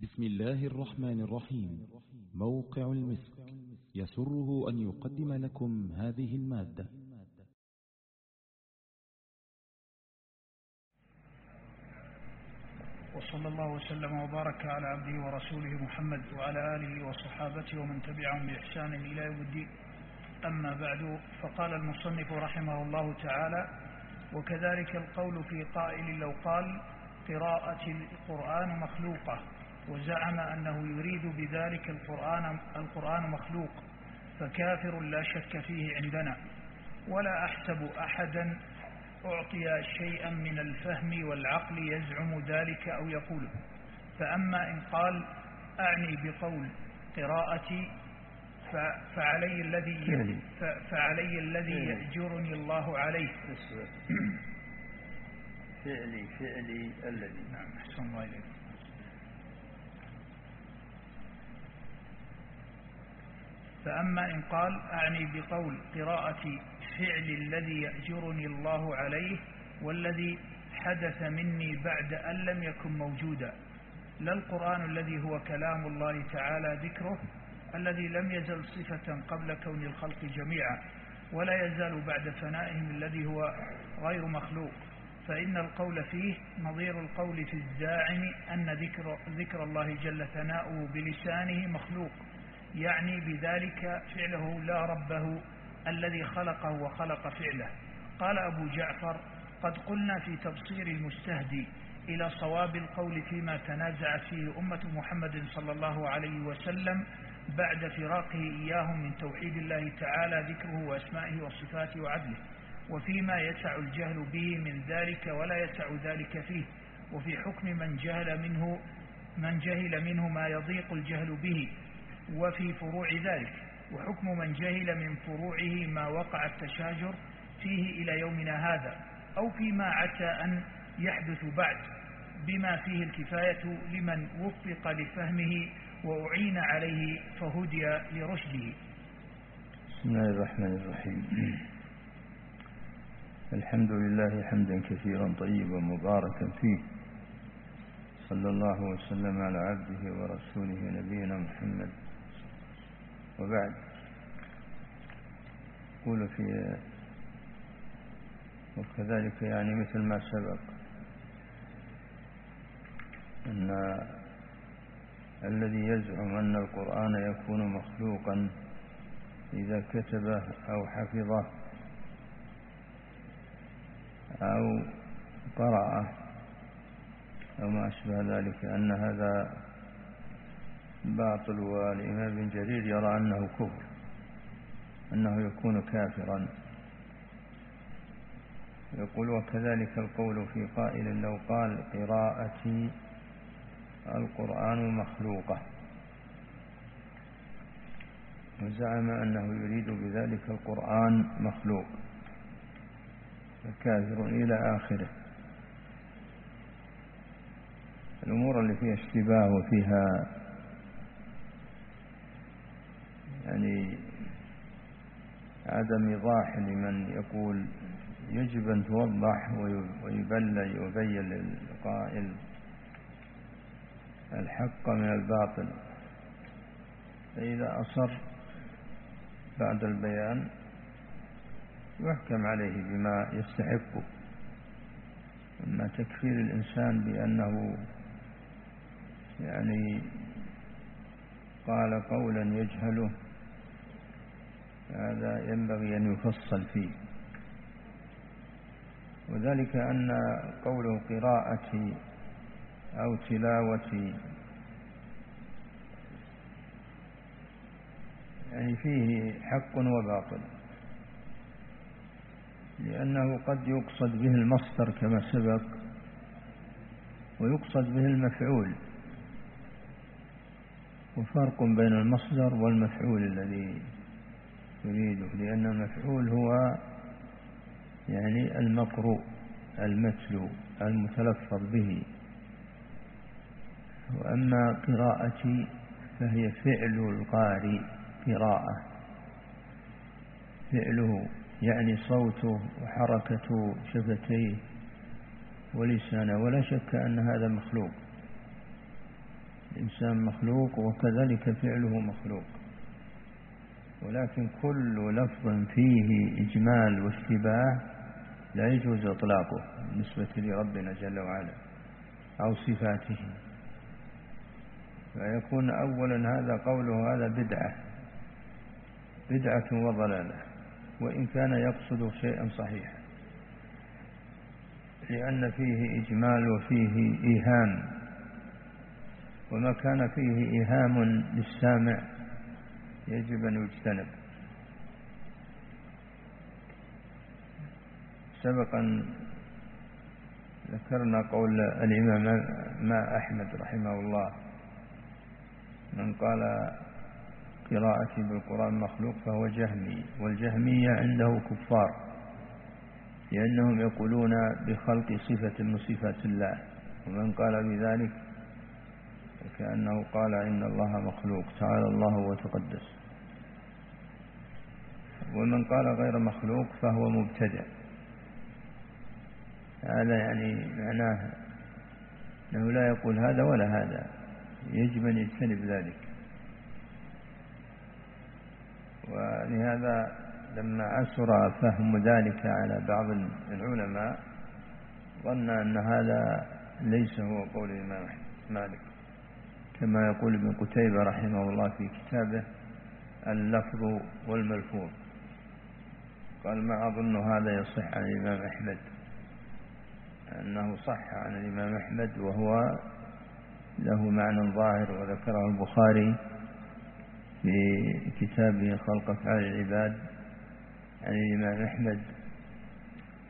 بسم الله الرحمن الرحيم. موقع المسك. يسره أن يقدم لكم هذه المادة. وصلى الله وسلم وبارك على عبده ورسوله محمد وعلى آله وصحابته ومن تبعهم بإحسان إلى يوم الدين. أما بعد فقال المصنف رحمه الله تعالى وكذلك القول في قائل لو قال قراءة القرآن مخلوقة وزعم أنه يريد بذلك القرآن, القرآن مخلوق فكافر لا شك فيه عندنا. ولا أحسب أحدا أعطي شيئا من الفهم والعقل يزعم ذلك أو يقوله فأما إن قال أعني بقول قراءتي فعلي الذي فعلي الذي يأجرني الله عليه. فعلي فعلي الذي. نعم أحسن الله إليك. فأما إن قال أعني بقول قراءة فعل الذي يأجرني الله عليه والذي حدث مني بعد أن لم يكن موجودا لا القرآن الذي هو كلام الله تعالى ذكره الذي لم يزل صفة قبل كون الخلق جميعا ولا يزال بعد فنائهم الذي هو غير مخلوق. فإن القول فيه نظير القول في الزاعم أن ذكر, ذكر الله جل ثناؤه بلسانه مخلوق. يعني بذلك فعله لا ربه الذي خلقه وخلق فعله. قال أبو جعفر قد قلنا في تبصير المستهدي إلى صواب القول فيما تنازعت فيه أمة محمد صلى الله عليه وسلم بعد فراقه إياهم من توحيد الله تعالى ذكره وأسمائه وصفاته وعدله. وفيما يسع الجهل به من ذلك ولا يسع ذلك فيه. وفي حكم من جهل منه من جهل منه ما يضيق الجهل به. وفي فروع ذلك وحكم من جهل من فروعه ما وقع التشاجر فيه إلى يومنا هذا أو فيما عسى أن يحدث بعد بما فيه الكفاية لمن وفق لفهمه وأعين عليه فهدي لرشده. بسم الله الرحمن الرحيم. الحمد لله حمدا كثيرا طيبا مباركا فيه. صلى الله وسلم على عبده ورسوله نبينا محمد. وبعد. يقول في وكذلك يعني مثل ما سبق أن الذي يزعم أن القرآن يكون مخلوقا إذا كتبه أو حفظه أو قرأه أو ما أشبه ذلك أن هذا باطل والإمام بن جرير يرى أنه كفر أنه يكون كافرا. يقول وكذلك القول في قائل لو قال قراءتي القرآن مخلوقة. وزعم أنه يريد بذلك القرآن مخلوق فكافر إلى آخره. الأمور اللي فيها اشتباه وفيها يعني عدم إيضاح لمن يقول يجب أن توضح ويبلج ويبين للقائل الحق من الباطل. فإذا أصر بعد البيان يحكم عليه بما يستحقه أما تكفير الإنسان بأنه يعني قال قولا يجهله هذا ينبغي أن يفصل فيه. وذلك أن قوله قراءتي أو تلاوتي يعني فيه حق وباطل لأنه قد يقصد به المصدر كما سبق ويقصد به المفعول. وفرق بين المصدر والمفعول الذي يريده لأن المفعول هو يعني المقروء المتلو المتلفظ به. وأما قراءتي فهي فعل القارئ قراءة. فعله يعني صوته وحركة شفتيه ولسانه ولا شك أن هذا مخلوق. الإنسان مخلوق وكذلك فعله مخلوق. ولكن كل لفظ فيه إجمال واشتباه لا يجوز إطلاقه بالنسبة لربنا جل وعلا أو صفاته. فيكون أولا هذا قوله هذا بدعة بدعة وضلالة وإن كان يقصد شيئا صحيحا لأن فيه إجمال وفيه إيهام وما كان فيه إيهام للسامع يجب أن يجتنب. سبقا ذكرنا قول الإمام ما أحمد رحمه الله. من قال قراءتي بالقرآن مخلوق فهو جهمي والجهمية عنده كفار لأنهم يقولون بخلق صفة من صفات الله. ومن قال بذلك كأنه قال إن الله مخلوق تعالى الله وتقدس. ومن قال غير مخلوق فهو مبتدع. هذا يعني معناه أنه لا يقول هذا ولا هذا يجب أن يجتنب ذلك. ولهذا لما أسر فهم ذلك على بعض العلماء ظن أن هذا ليس هو قول الإمام مالك. كما يقول ابن قتيبة رحمه الله في كتابه اللفظ والملفوظ. قال ما أظن هذا يصح عن الإمام أحمد. أنه صح عن الإمام أحمد وهو له معنى ظاهر وذكره البخاري في كتابه خلق أفعال العباد عن الإمام أحمد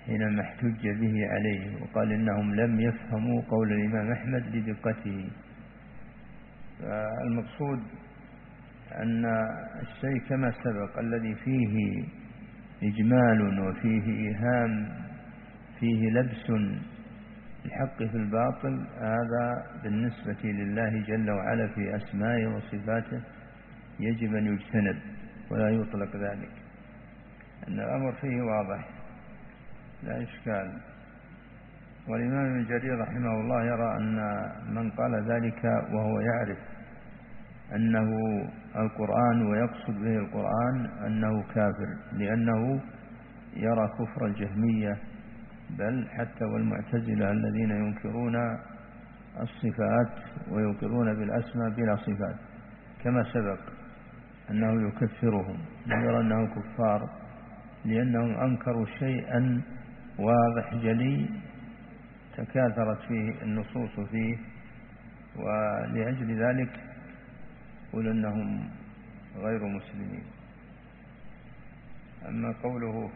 حينما احتج به عليه وقال إنهم لم يفهموا قول الإمام أحمد لدقته. فالمقصود أن الشيء كما سبق الذي فيه إجمال وفيه إيهام فيه لبس الحق في الباطل هذا بالنسبة لله جل وعلا في أسمائه وصفاته يجب أن يجتنب ولا يطلق ذلك. أن الأمر فيه واضح لا إشكال. والإمام ابن جرير رحمه الله يرى أن من قال ذلك وهو يعرف أنه القرآن ويقصد به القرآن أنه كافر لأنه يرى كفر الجهمية بل حتى والمعتزلة الذين ينكرون الصفات ويقرون بالأسماء بلا صفات كما سبق أنه يكفرهم يرى أنه كفار لأنهم أنكروا شيئا واضح جلي تكاثرت فيه النصوص فيه ولأجل ذلك قل أنهم غير مسلمين. أما قوله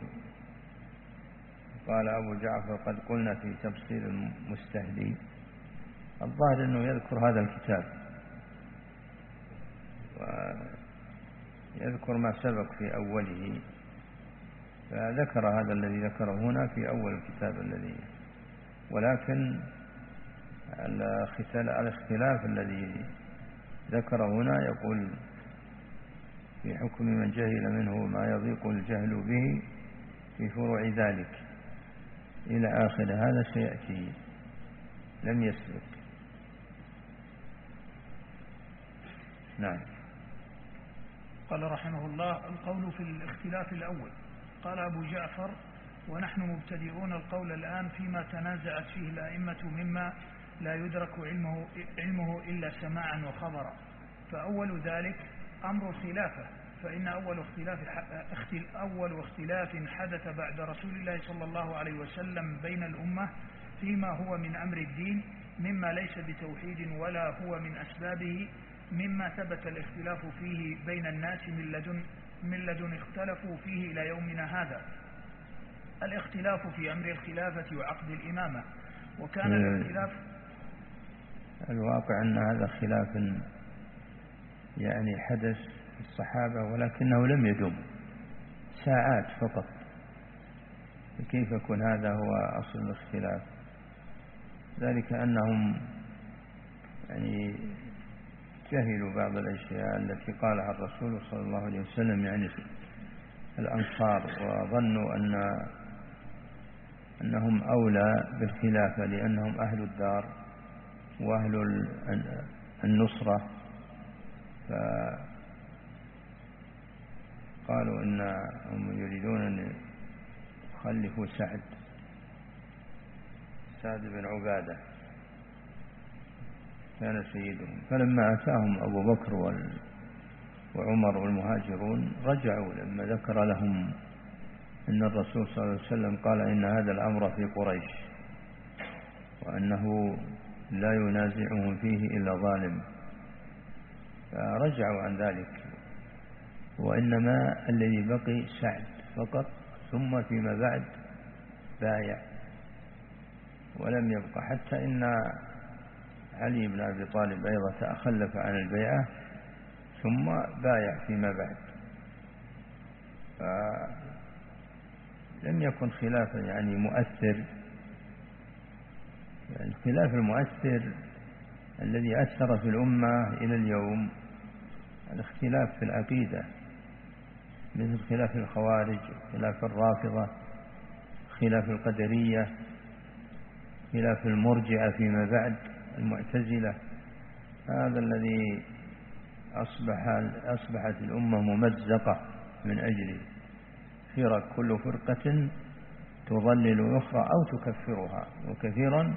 قال أبو جعفر قد قلنا في تفسير المستهدي الظاهر أنه يذكر هذا الكتاب ويذكر ما سبق في أوله فذكر هذا الذي ذكره هنا في أول الكتاب الذي ولكن الاختلاف الذي ذكر هنا يقول في حكم من جهل منه ما يضيق الجهل به في فروع ذلك إلى آخر. هذا سيأتي. لم يسبق. نعم. قال رحمه الله القول في الاختلاف الأول. قال أبو جعفر ونحن مبتدئون القول الآن فيما تنازعت فيه الأئمة مما لا يدرك علمه, علمه إلا سماعا وخبرا. فأول ذلك أمر الخلافة فإن أول اختلاف أول اختلاف حدث بعد رسول الله صلى الله عليه وسلم بين الأمة فيما هو من أمر الدين مما ليس بتوحيد ولا هو من أسبابه مما ثبت الاختلاف فيه بين الناس من لدن من لدن اختلفوا فيه إلى يومنا هذا. الاختلاف في أمر الخلافة وعقد الإمامة وكان الاختلاف الواقع أن هذا خلاف يعني حدث الصحابة ولكنه لم يدم ساعات فقط. كيف يكون هذا هو أصل الاختلاف ذلك أنهم يعني جهلوا بعض الأشياء التي قالها الرسول صلى الله عليه وسلم يعني الأنصار وظنوا أن أنهم أولى بالخلافة لأنهم أهل الدار وأهل النصرة. فقالوا إنهم يريدون أن يخلفوا سعد. سعد بن عبادة كان سيدهم. فلما أتاهم أبو بكر وعمر والمهاجرون رجعوا لما ذكر لهم أن الرسول صلى الله عليه وسلم قال إن هذا الأمر في قريش وأنه لا ينازعهم فيه إلا ظالم. فرجعوا عن ذلك وإنما الذي بقي سعد فقط ثم فيما بعد بايع ولم يبقى حتى إن علي بن أبي طالب أيضا تأخلف عن البيعة ثم بايع فيما بعد. فلم يكن خلافا يعني مؤثر. يعني الخلاف المؤثر الذي أثر في الأمة إلى اليوم الاختلاف في العقيدة مثل خلاف الخوارج خلاف الرافضة خلاف القدرية خلاف المرجعة فيما بعد المعتزلة. هذا الذي أصبح أصبحت الأمة ممزقة من أجله. فرق كل فرقة تضلل أخرى أو تكفرها. وكثيرا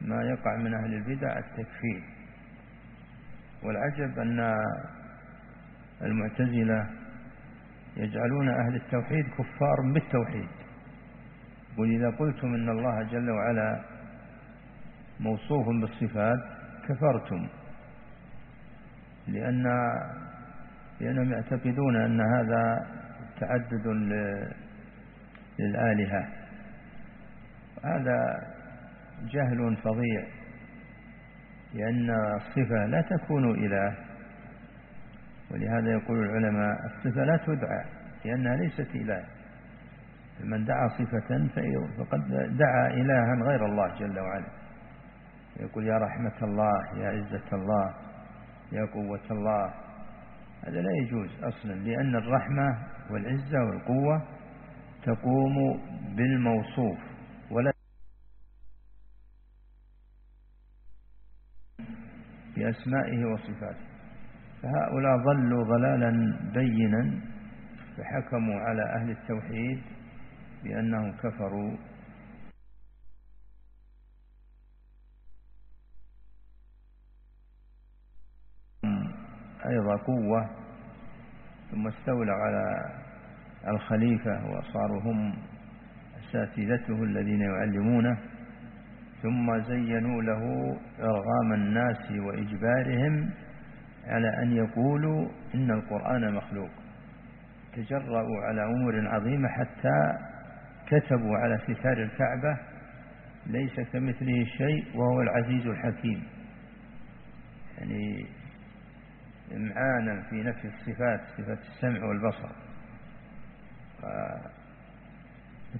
ما يقع من أهل البدع التكفير. والعجب أن المعتزلة يجعلون أهل التوحيد كفار بالتوحيد. وإذا قلتم إن الله جل وعلا موصوف بالصفات كفرتم. لأن لأنهم يعتقدون أن هذا تعدد للآلهة. هذا جهل فظيع لأن الصفة لا تكون إله ولهذا يقول العلماء الصفة لا تدعى لأنها ليست إله. من دعا صفة فقد دعا إلها غير الله جل وعلا. يقول يا رحمة الله يا عزة الله يا قوة الله. هذا لا يجوز أصلا لأن الرحمة والعزة والقوة تقوم بالموصوف. ولا بأسمائه وصفاته. فهؤلاء ضلوا ضلالا بينا فحكموا على أهل التوحيد بأنهم كفروا. أيضا قوة ثم استولوا على الخليفة وصاروا هم أساتذته الذين يعلمونه ثم زينوا له إرغام الناس وإجبارهم على أن يقولوا إن القرآن مخلوق. تجرأوا على أمور عظيمة حتى كتبوا على ستار الكعبة ليس كمثله شيء وهو العزيز الحكيم. يعني إمعانا في نفي الصفات صفة السمع والبصر.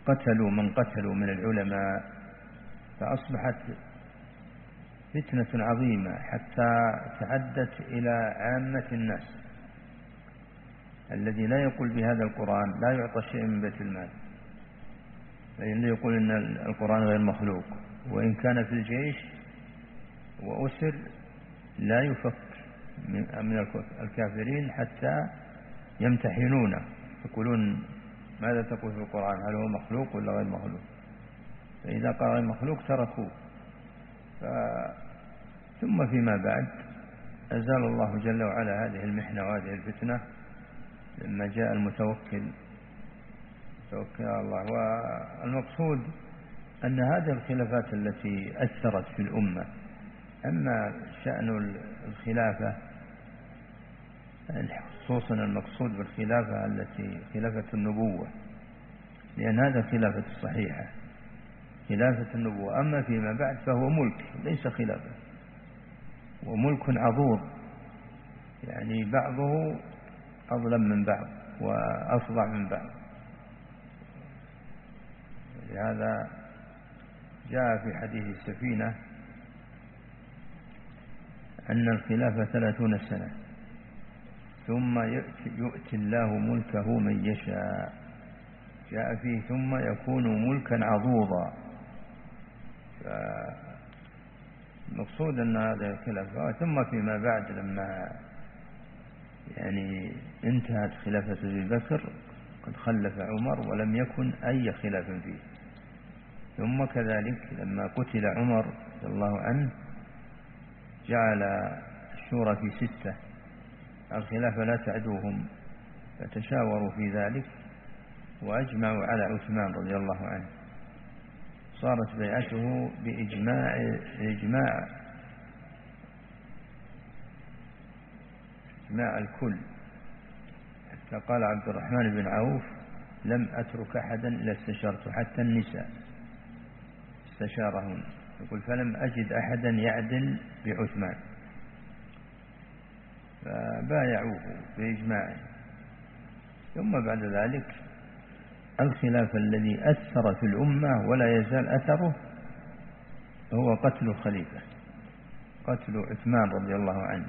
قتلوا من قتلوا من العلماء فأصبحت فتنة عظيمة حتى تعدت إلى عامة الناس. الذي لا يقول بهذا القرآن لا يعطى شيء من بيت المال. فإنه يقول إن القرآن غير مخلوق. وإن كان في الجيش وأسر لا يفك من الكافرين حتى يمتحنونه يقولون ماذا تقول في القرآن؟ هل هو مخلوق ولا غير مخلوق؟ فإذا قال غير مخلوق تركوه. ف... ثم فيما بعد أزال الله جل وعلا هذه المحنة وهذه الفتنة لما جاء المتوكل. توكل على الله. والمقصود أن هذه الخلافات التي أثرت في الأمة أما شأن الخلافة خصوصا المقصود بالخلافة التي خلافة النبوة لأن هذا خلافة الصحيحة خلافة النبوة. أما فيما بعد فهو ملك ليس خلافة وملك عضوض يعني بعضه أظلم من بعض وأفظع من بعض. لهذا جاء في حديث السفينة أن الخلافة ثلاثون سنة. ثم يؤتي الله ملكه من يشاء. جاء فيه ثم يكون ملكا عضوضا. المقصود أن هذا الخلاف ثم فيما بعد لما يعني انتهت خلافة أبي بكر قد خلف عمر ولم يكن أي خلاف فيه. ثم كذلك لما قتل عمر رضي الله عنه جعل الشورى في ستة الخلافة لا تعدوهم فتشاوروا في ذلك وأجمعوا على عثمان رضي الله عنه. صارت بيعته بإجماع إجماع إجماع الكل. حتى قال عبد الرحمن بن عوف لم أترك أحدا إلا استشرت حتى النساء استشارهن. يقول فلم أجد أحدا يعدل بعثمان. فبايعوه بإجماع. ثم بعد ذلك الخلاف الذي أثر في الأمة ولا يزال أثره هو قتل الخليفة قتل عثمان رضي الله عنه.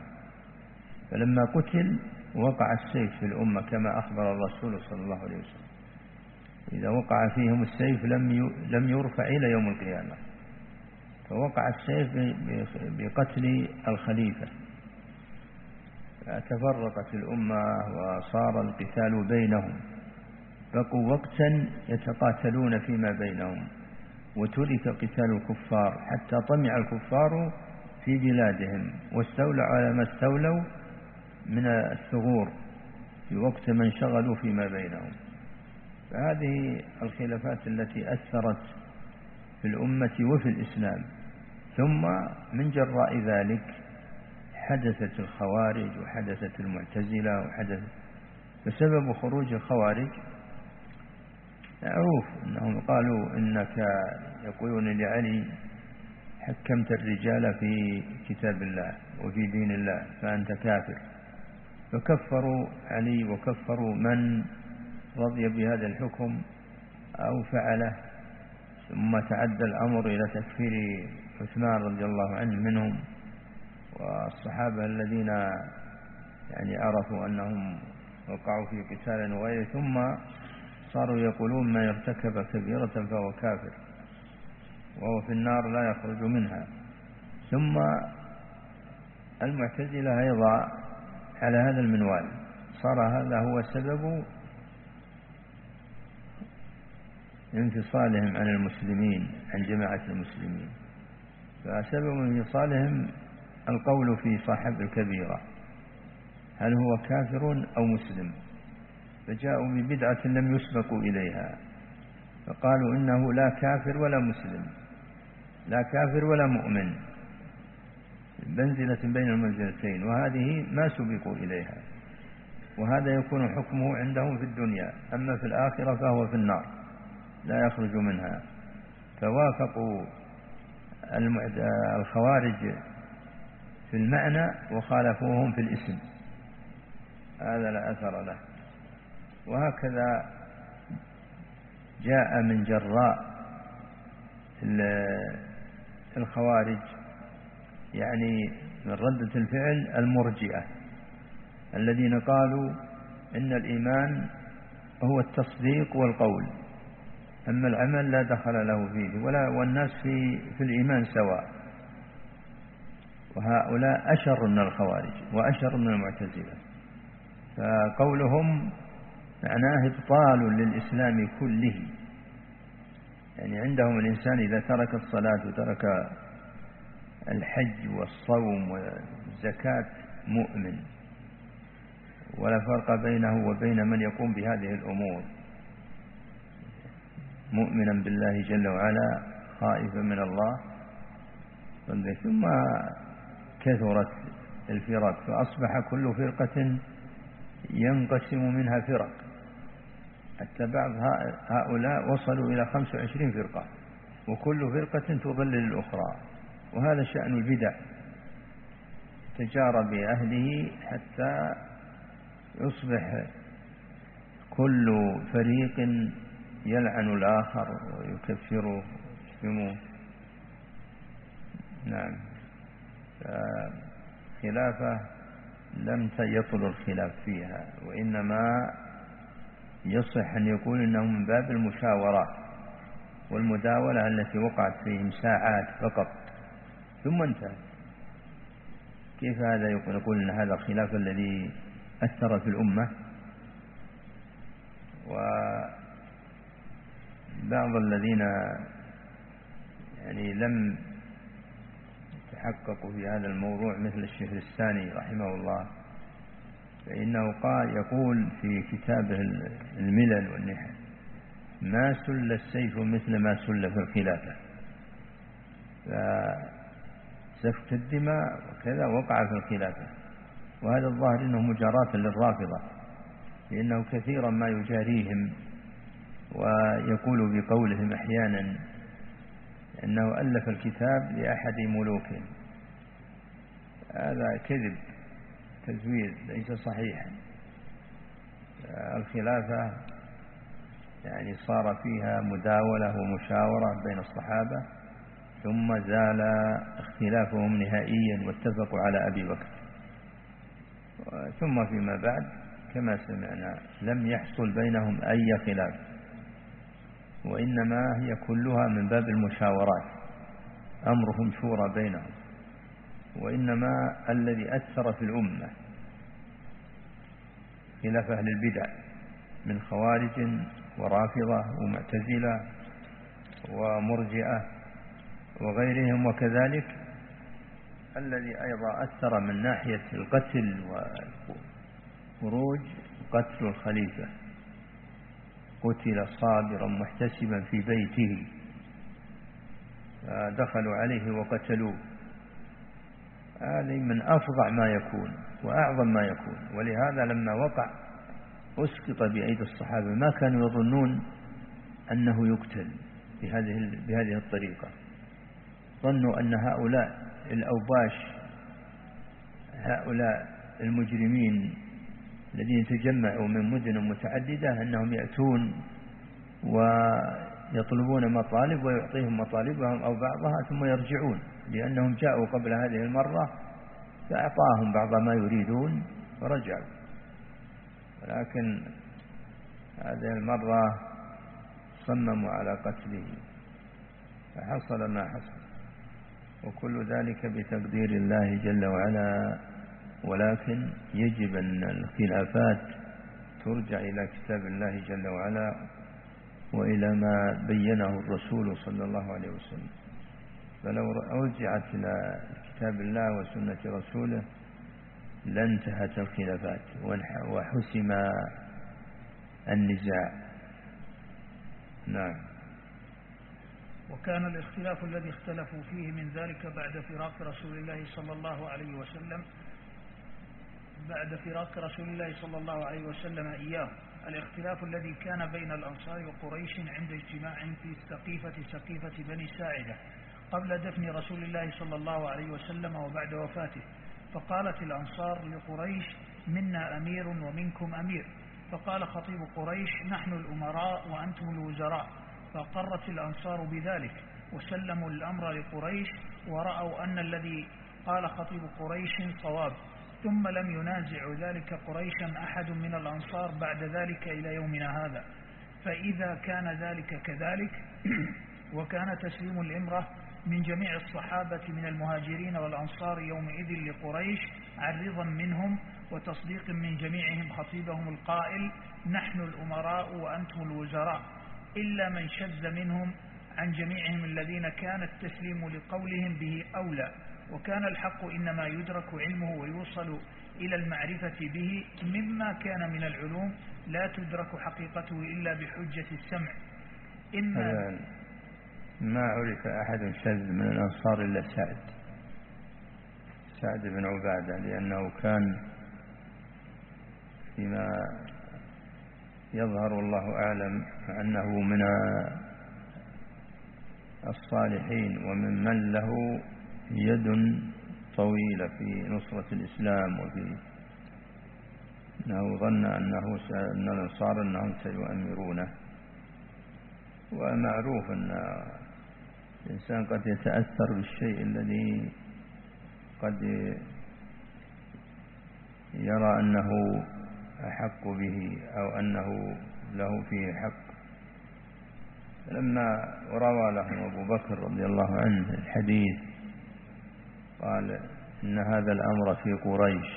فلما قتل وقع السيف في الأمة كما أخبر الرسول صلى الله عليه وسلم. إذا وقع فيهم السيف لم لم يرفع إلى يوم القيامة. فوقع السيف بقتل الخليفة. فتفرقت الأمة وصار القتال بينهم. بقوا وقتا يتقاتلون فيما بينهم. وترك قتال الكفار حتى طمع الكفار في بلادهم. واستولوا على ما استولوا من الثغور في وقت ما انشغلوا فيما بينهم. فهذه الخلافات التي أثرت في الأمة وفي الإسلام. ثم من جراء ذلك حدثت الخوارج وحدثت المعتزلة وحدث فسبب خروج الخوارج معروف أنهم قالوا إنك يقولون لعلي حكمت الرجال في كتاب الله وفي دين الله فأنت كافر. فكفروا علي وكفروا من رضي بهذا الحكم أو فعله ثم تعدى الأمر إلى تكفير عثمان رضي الله عنه منهم والصحابة الذين يعني عرفوا أنهم وقعوا في قتال وغيره ثم صاروا يقولون من ارتكب كبيرة فهو كافر وهو في النار لا يخرج منها. ثم المعتزلة أيضا على هذا المنوال صار هذا هو سبب انفصالهم عن المسلمين عن جماعة المسلمين. فسبب انفصالهم القول في صاحب الكبيرة. هل هو كافر أو مسلم؟ فجاءوا ببدعة لم يسبقوا إليها. فقالوا إنه لا كافر ولا مسلم. لا كافر ولا مؤمن. منزلة بين المنزلتين وهذه ما سبقوا إليها. وهذا يكون حكمه عندهم في الدنيا. أما في الآخرة فهو في النار لا يخرج منها. فوافقوا. الخوارج في المعنى وخالفوهم في الاسم. هذا لا أثر له. وهكذا جاء من جراء الخوارج يعني من ردة الفعل المرجئة الذين قالوا إن الإيمان هو التصديق والقول. أما العمل لا دخل له فيه ولا والناس في في الإيمان سواء. وهؤلاء أشر من الخوارج وأشر من المعتزلة. فقولهم معناه إبطال للإسلام كله. يعني عندهم الإنسان إذا ترك الصلاة وترك الحج والصوم والزكاة مؤمن. ولا فرق بينه وبين من يقوم بهذه الأمور. مؤمنا بالله جل وعلا خائفا من الله. ثم كثرت الفرق فأصبح كل فرقة ينقسم منها فرق. حتى بعض هؤلاء وصلوا إلى 25 فرقة وكل فرقة تضلل الأخرى وهذا شأن البدع. تجار بأهله حتى يصبح كل فريق يلعن الآخر ويكفره ويشتمه نعم. خلافة لم يطل الخلاف فيها وإنما يصح أن يكون إنه من باب المشاورات والمداولة التي وقعت فيهم ساعات فقط. ثم انتهى. كيف هذا يقول أن هذا الخلاف الذي أثر في الأمة؟ وبعض الذين يعني لم يتحققوا في هذا الموضوع مثل الشيخ الثاني رحمه الله فإنه قال يقول في كتابه الملل والنحل ما سل السيف مثل ما سل في الخلافة. فسفك الدماء وكذا وقع في الخلافة. وهذا الظاهر أنه مجاراة للرافضة لأنه كثيرا ما يجاريهم ويقول بقولهم أحيانا أنه ألف الكتاب لأحد ملوكهم. هذا كذب تزوير ليس صحيحا. الخلافة يعني صار فيها مداولة ومشاورة بين الصحابة ثم زال اختلافهم نهائيا واتفقوا على أبي بكر. ثم فيما بعد كما سمعنا لم يحصل بينهم أي خلاف. وإنما هي كلها من باب المشاورات. أمرهم شورى بينهم. وإنما الذي أثر في الأمة خلاف أهل البدع من خوارج ورافضة ومعتزلة ومرجئة وغيرهم. وكذلك الذي أيضا أثر من ناحية القتل وخروج قتل الخليفة. قتل صابرا محتسبا في بيته. دخلوا عليه وقتلوه. هذه من أفظع ما يكون وأعظم ما يكون. ولهذا لما وقع أسقط بأيدي الصحابة ما كانوا يظنون أنه يقتل بهذه بهذه الطريقة. ظنوا أن هؤلاء الأوباش هؤلاء المجرمين الذين تجمعوا من مدن متعددة أنهم يأتون ويطلبون مطالب ويعطيهم مطالبهم أو بعضها ثم يرجعون. لأنهم جاءوا قبل هذه المرة فأعطاهم بعض ما يريدون ورجعوا ولكن هذه المرة صمموا على قتله. فحصل ما حصل. وكل ذلك بتقدير الله جل وعلا. ولكن يجب أن الخلافات ترجع إلى كتاب الله جل وعلا وإلى ما بينه الرسول صلى الله عليه وسلم. فلو رجعت إلى كتاب الله وسنة رسوله لانتهت الخلافات وحسم النزاع. نعم. وكان الاختلاف الذي اختلفوا فيه من ذلك بعد فراق رسول الله صلى الله عليه وسلم بعد فراق رسول الله صلى الله عليه وسلم إياه. الاختلاف الذي كان بين الأنصار وقريش عند اجتماع في سقيفة سقيفة بني ساعدة قبل دفن رسول الله صلى الله عليه وسلم وبعد وفاته. فقالت الأنصار لقريش منا أمير ومنكم أمير. فقال خطيب قريش نحن الأمراء وأنتم الوزراء. فقرت الأنصار بذلك وسلموا الأمر لقريش ورأوا أن الذي قال خطيب قريش صواب. ثم لم ينازع ذلك قريشا أحد من الأنصار بعد ذلك إلى يومنا هذا. فإذا كان ذلك كذلك وكان تسليم الإمرة من جميع الصحابة من المهاجرين والأنصار يومئذ لقريش عرضا منهم وتصديق من جميعهم خطيبهم القائل نحن الأمراء وأنتم الوزراء. إلا من شذ منهم عن جميعهم الذين كان التسليم لقولهم به أولى. وكان الحق إنما يدرك علمه ويوصل إلى المعرفة به مما كان من العلوم لا تدرك حقيقته إلا بحجة السمع. إما ما عرف أحد شذ من الأنصار إلا سعد. سعد بن عبادة لأنه كان فيما يظهر الله أعلم أنه من الصالحين وممن له يد طويلة في نصرة الإسلام وفي أنه ظن أنه أن الأنصار أنهم سيؤمرونه. ومعروف أن الإنسان قد يتأثر بالشيء الذي قد يرى أنه أحق به أو أنه له فيه حق. لما روى لهم أبو بكر رضي الله عنه الحديث قال إن هذا الأمر في قريش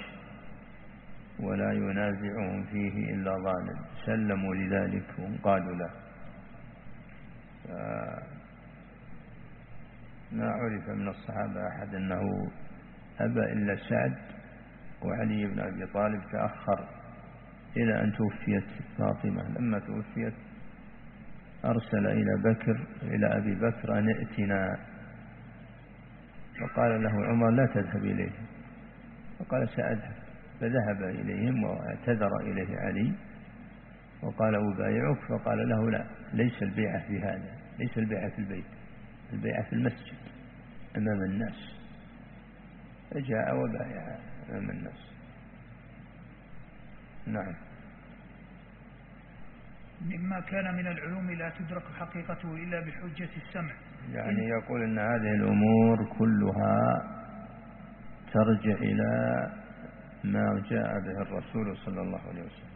ولا ينازعهم فيه إلا ظالم. سلموا لذلك وقالوا له ما عرف من الصحابة أحد أنه أبى إلا سعد وعلي بن أبي طالب تأخر إلى أن توفيت فاطمة. لما توفيت أرسل إلى بكر إلى أبي بكر أن ائتنا فقال له عمر لا تذهب إليهم فقال سأذهب. فذهب إليهم واعتذر إليه علي. وقال أبايعك؟ فقال له لا ليس البيعة في هذا ليس البيعة في البيت البيعة في المسجد أمام الناس. فجاء وبايع أمام الناس. نعم. مما كان من العلوم لا تدرك حقيقته إلا بحجة السمع. يعني يقول أن هذه الأمور كلها ترجع إلى ما جاء به الرسول صلى الله عليه وسلم.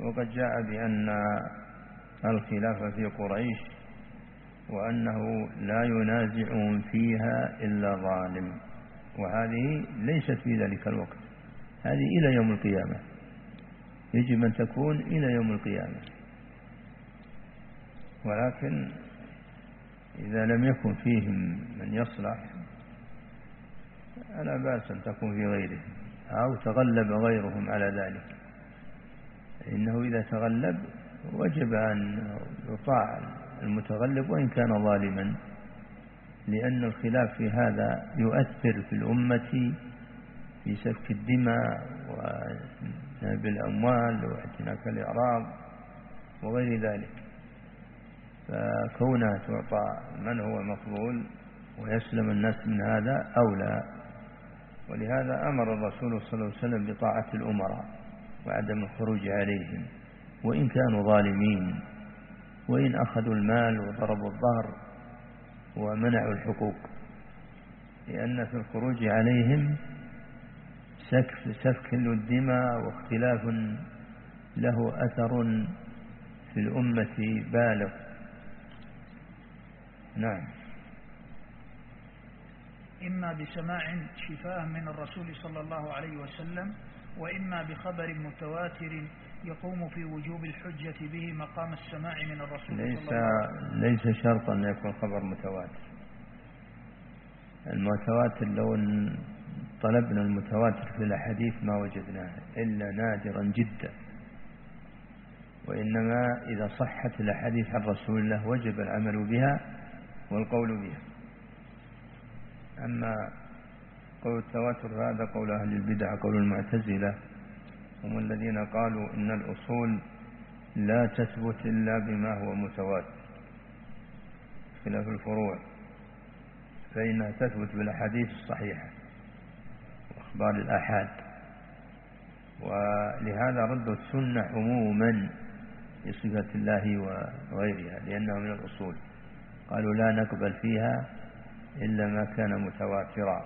وقد جاء بأن الخلاف في قريش وأنه لا ينازعهم فيها إلا ظالم. وهذه ليست في ذلك الوقت. هذه إلى يوم القيامة. يجب أن تكون إلى يوم القيامة. ولكن إذا لم يكن فيهم من يصلح فلا بأس أن تكون في غيرهم أو تغلب غيرهم على ذلك. إنه إذا تغلب وجب أن يطاع المتغلب وإن كان ظالما لأن الخلاف في هذا يؤثر في الأمة في سفك الدماء ونهب الأموال واعتناك الإعراض وغير ذلك. فكونها تعطى من هو مفضول ويسلم الناس من هذا أولى ولهذا أمر الرسول صلى الله عليه وسلم بطاعة الأمراء وعدم الخروج عليهم. وإن كانوا ظالمين وإن أخذوا المال وضربوا الظهر ومنعوا الحقوق. لأن في الخروج عليهم سفك, سفك للدماء واختلاف له أثر في الأمة بالغ. نعم. إما بسماع شفاه من الرسول صلى الله عليه وسلم وإما بخبر متواتر يقوم في وجوب الحجة به مقام السماع من الرسول ليس صلى الله عليه وسلم. ليس شرطا أن يكون خبر متواتر. المتواتر لو طلبنا المتواتر في الأحاديث ما وجدناه إلا نادرا جدا. وإنما إذا صحت الأحاديث عن رسول الله وجب العمل بها والقول بها. أما قول التواتر هذا قول أهل البدع قول المعتزلة هم الذين قالوا إن الأصول لا تثبت إلا بما هو متواتر خلاف الفروع فإنها تثبت بالأحاديث الصحيحة وأخبار الآحاد. ولهذا ردوا السنة عموما بصفة الله وغيرها لأنه من الأصول. قالوا لا نقبل فيها إلا ما كان متواترا.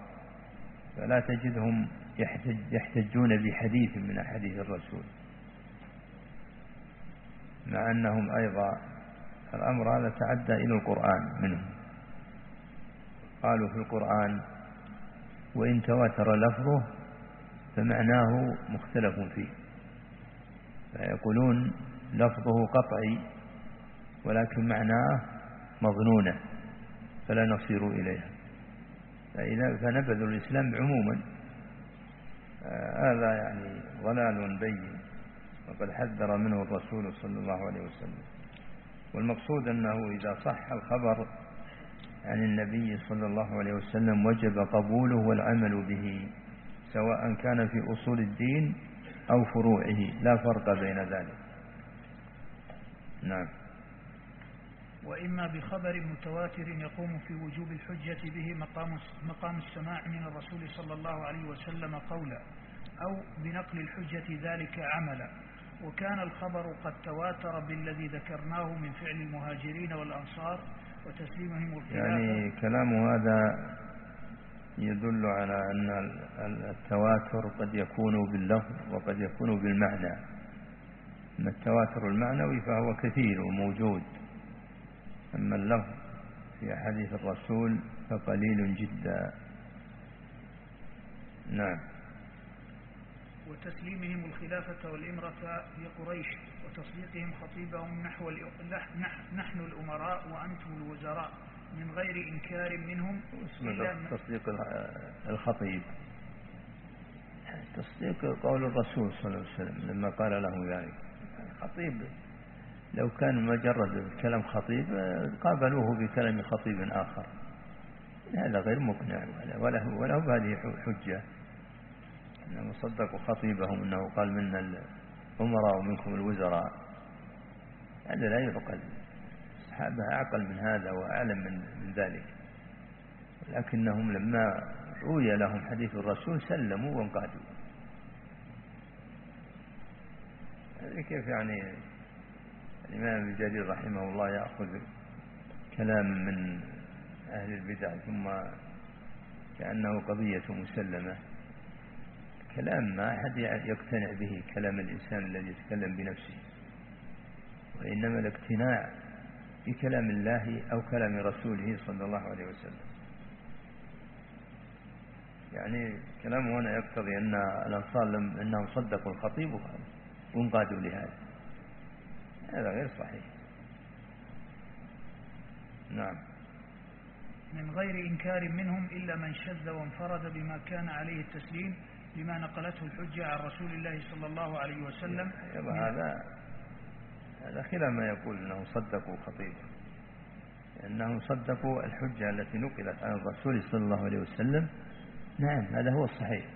فلا تجدهم يحتج يحتجون بحديث من أحاديث الرسول. مع أنهم أيضا الأمر هذا تعدى إلى القرآن منهم. قالوا في القرآن وإن تواتر لفظه فمعناه مختلف فيه. فيقولون لفظه قطعي ولكن معناه مظنونة فلا نصير إليها. فإذا فنبذوا الإسلام عموما آه، هذا يعني ضلال بين وقد حذر منه الرسول صلى الله عليه وسلم. والمقصود أنه إذا صح الخبر عن النبي صلى الله عليه وسلم وجب قبوله والعمل به سواء كان في أصول الدين أو فروعه لا فرق بين ذلك. نعم. وإما بخبر متواتر يقوم في وجوب الحجة به مقام مقام السماع من الرسول صلى الله عليه وسلم قولا أو بنقل الحجة ذلك عملا. وكان الخبر قد تواتر بالذي ذكرناه من فعل المهاجرين والأنصار وتسليمهم الخلافة. يعني كلام هذا يدل على أن التواتر قد يكون باللفظ وقد يكون بالمعنى. أما التواتر المعنوي فهو كثير وموجود. أما اللفظ في حديث الرسول فقليل جدا. نعم. وتسليمهم الخلافة والإمرة لقريش وتصديقهم خطيبهم نحو نحن الأمراء وأنتم الوزراء من غير إنكار منهم تصديق الخطيب. تصديق قول الرسول صلى الله عليه وسلم لما قال له ذلك. الخطيب لو كان مجرد كلام خطيب قابلوه بكلام خطيب آخر. هذا غير مقنع وله, وله هذه حجة. أنهم صدقوا خطيبهم أنه قال منا الأمراء ومنكم الوزراء. هذا لا يعقل. الصحابة أعقل من هذا وأعلم من, من ذلك. لكنهم لما روي لهم حديث الرسول سلموا وانقادوا. كيف يعني الإمام جرير رحمه الله يأخذ كلام من أهل البدع ثم كأنه قضية مسلمة. كلام ما أحد يقتنع به كلام الإنسان الذي يتكلم بنفسه. وإنما الاقتناع بكلام الله أو كلام رسوله صلى الله عليه وسلم. يعني كلامه هنا يقتضي أن الأنصار لم أنهم صدقوا الخطيب وانقادوا لهذا. هذا غير صحيح. نعم. من غير إنكار منهم إلا من شذ وانفرد بما كان عليه التسليم لما نقلته الحجة عن رسول الله صلى الله عليه وسلم. هذا هذا خلاف ما يقول أنهم صدقوا خطيبا أنهم صدقوا الحجة التي نقلت عن الرسول صلى الله عليه وسلم. نعم هذا هو الصحيح.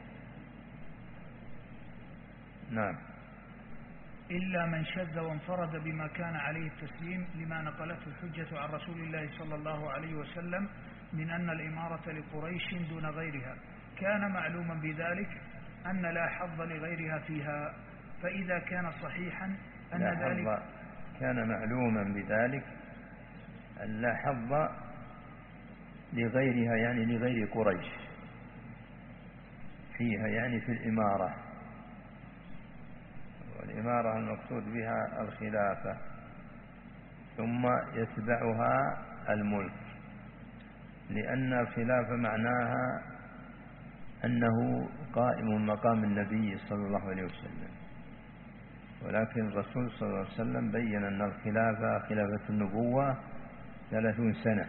نعم. إلا من شذ وانفرد بما كان عليه التسليم لما نقلته الحجة عن رسول الله صلى الله عليه وسلم من أن الإمارة لقريش دون غيرها. كان معلوما بذلك أن لا حظ لغيرها فيها. فإذا كان صحيحا أن لا ذلك حظ كان معلوما بذلك أن لا حظ لغيرها يعني لغير قريش. فيها يعني في الإمارة. والإمارة المقصود بها الخلافة ثم يتبعها الملك. لأن الخلافة معناها أنه قائم مقام النبي صلى الله عليه وسلم. ولكن الرسول صلى الله عليه وسلم بين أن الخلافة خلافة النبوة ثلاثون سنة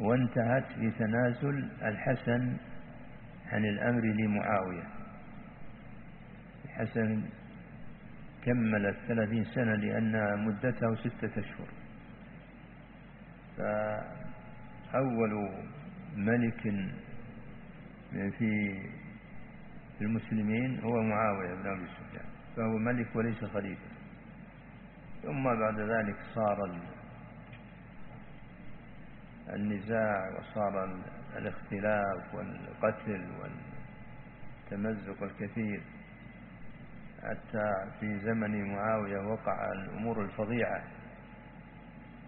وانتهت بتنازل الحسن عن الأمر لمعاوية. الحسن كمل الثلاثين سنة لأن مدته ستة أشهر. فأول ملك في المسلمين هو معاوية بن أبي سفيان. فهو ملك وليس خليفة. ثم بعد ذلك صار النزاع وصار الاختلاف والقتل والتمزق الكثير. حتى في زمن معاوية وقع الأمور الفظيعة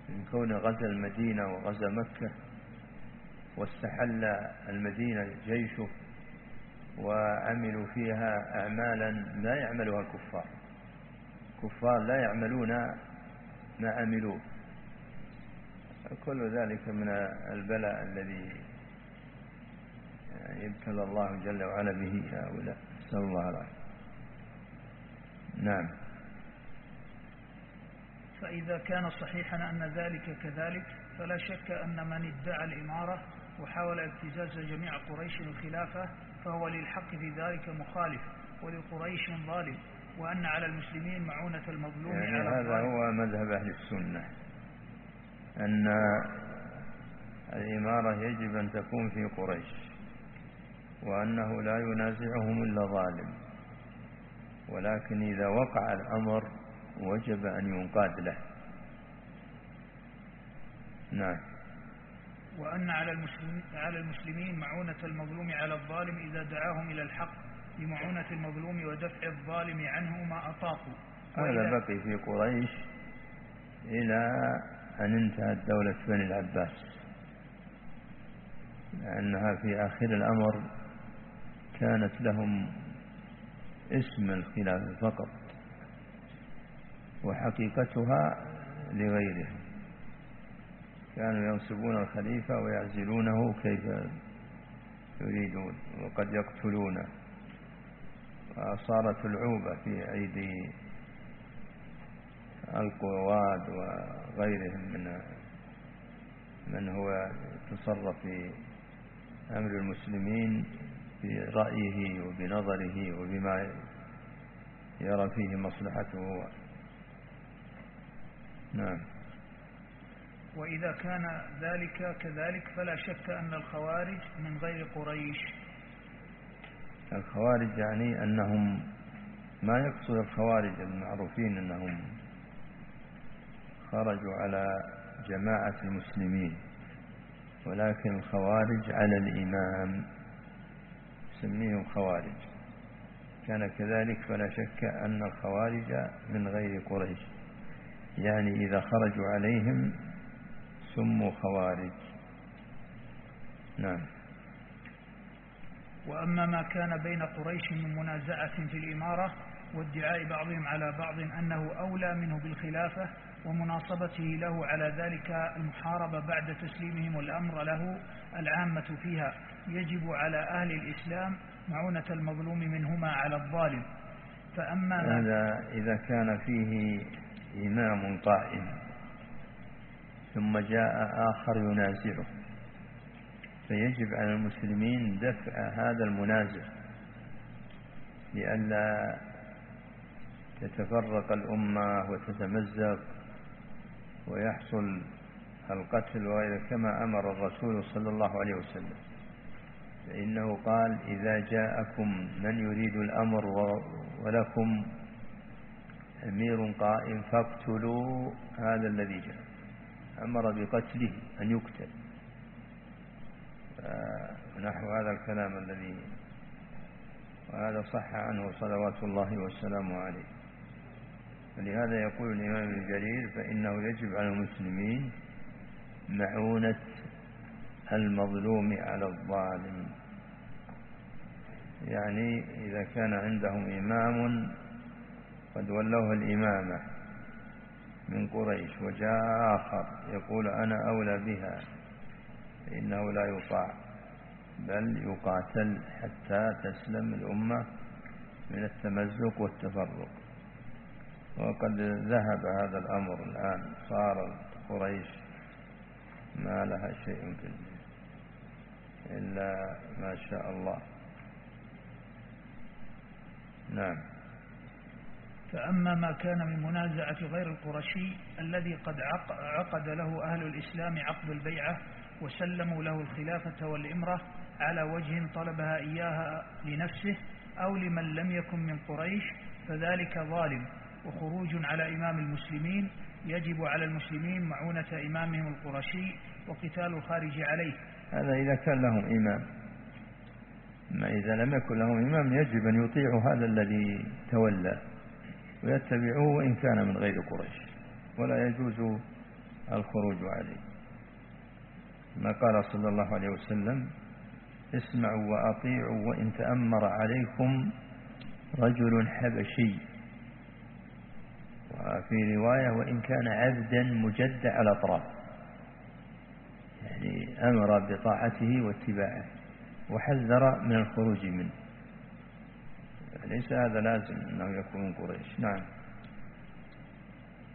من كون غزا المدينة وغزا مكة واستحل المدينة جيشه وعملوا فيها أعمالا لا يعملها الكفار. الكفار لا يعملون ما عملوه كل ذلك من البلاء الذي يبتلى الله جل وعلا به هؤلاء. نسأل الله العافية. نعم. فإذا كان صحيحا أن ذلك كذلك فلا شك أن من ادعى الإمارة وحاول ابتزاز جميع قريش الخلافة فهو للحق في ذلك مخالف ولقريش ظالم وأن على المسلمين معونة المظلوم يعني على هذا الظالم هو مذهب أهل السنة أن الإمارة يجب أن تكون في قريش وأنه لا ينازعهم إلا ظالم. ولكن إذا وقع الأمر وجب أن ينقاد له. نعم. وأن على المسلمين, على المسلمين معونة المظلوم على الظالم إذا دعاهم إلى الحق بمعونة المظلوم ودفع الظالم عنه ما أطاقوا. هذا بقي في قريش إلى أن انتهت دولة بني العباس. لأنها في آخر الأمر كانت لهم اسم الخلافة فقط وحقيقتها لغيرهم كانوا ينصبون الخليفة ويعزلونه كيف يريدون وقد يقتلون. وصارت العوبة في أيدي القواد وغيرهم من من هو يتصرف في أمر المسلمين. برأيه وبنظره وبما يرى فيه مصلحته. نعم. وإذا كان ذلك كذلك فلا شك أن الخوارج من غير قريش. الخوارج يعني أنهم ما يقصد الخوارج المعروفين أنهم خرجوا على جماعة المسلمين ولكن الخوارج على الإمام. سميهم خوارج كان كذلك فلا شك أن الخوارج من غير قريش. يعني إذا خرجوا عليهم سموا خوارج. نعم. وأما ما كان بين قريش من منازعة في الإمارة وادعاء بعضهم على بعض أنه أولى منه بالخلافة ومناصبته له على ذلك المحاربة بعد تسليمهم الأمر له العامة فيها. يجب على أهل الإسلام معونة المظلوم منهما على الظالم. فأما هذا إذا كان فيه إمام قائم ثم جاء آخر ينازعه. فيجب على المسلمين دفع هذا المنازع لئلا تتفرق الأمة وتتمزق ويحصل القتل وغيره كما أمر الرسول صلى الله عليه وسلم. فإنه قال إذا جاءكم من يريد الأمر ولكم أمير قائم فاقتلوا هذا الذي جاء. أمر بقتله أن يقتل. نحو هذا الكلام الذي وهذا صح عنه صلوات الله والسلام عليه. ولهذا يقول الإمام جرير فإنه يجب على المسلمين معونة المظلوم على الظالم. يعني إذا كان عندهم إمام قد ولوه الإمامة من قريش وجاء آخر يقول أنا أولى بها فإنه لا يطاع بل يقاتل حتى تسلم الأمة من التمزق والتفرق. وقد ذهب هذا الأمر الآن صار قريش ما لها شيء في إلا ما شاء الله. نعم. فأما ما كان من منازعة غير القرشي الذي قد عقد له أهل الإسلام عقد البيعة وسلموا له الخلافة والإمرة على وجه طلبها إياها لنفسه أو لمن لم يكن من قريش فذلك ظالم. وخروج على إمام المسلمين يجب على المسلمين معونة إمامهم القرشي وقتال الخارج عليه. هذا إذا كان لهم إمام ما إذا لم يكن لهم إمام يجب أن يطيعوا هذا الذي تولى ويتبعوه وإن كان من غير قريش. ولا يجوز الخروج عليه. ما قال صلى الله عليه وسلم اسمعوا وأطيعوا وإن تأمر عليكم رجل حبشي. وفي رواية وإن كان عبدا مجدع الأطراف يعني أمر بطاعته واتباعه وحذر من الخروج منه. ليس هذا لازم أنه يكون قريش. نعم.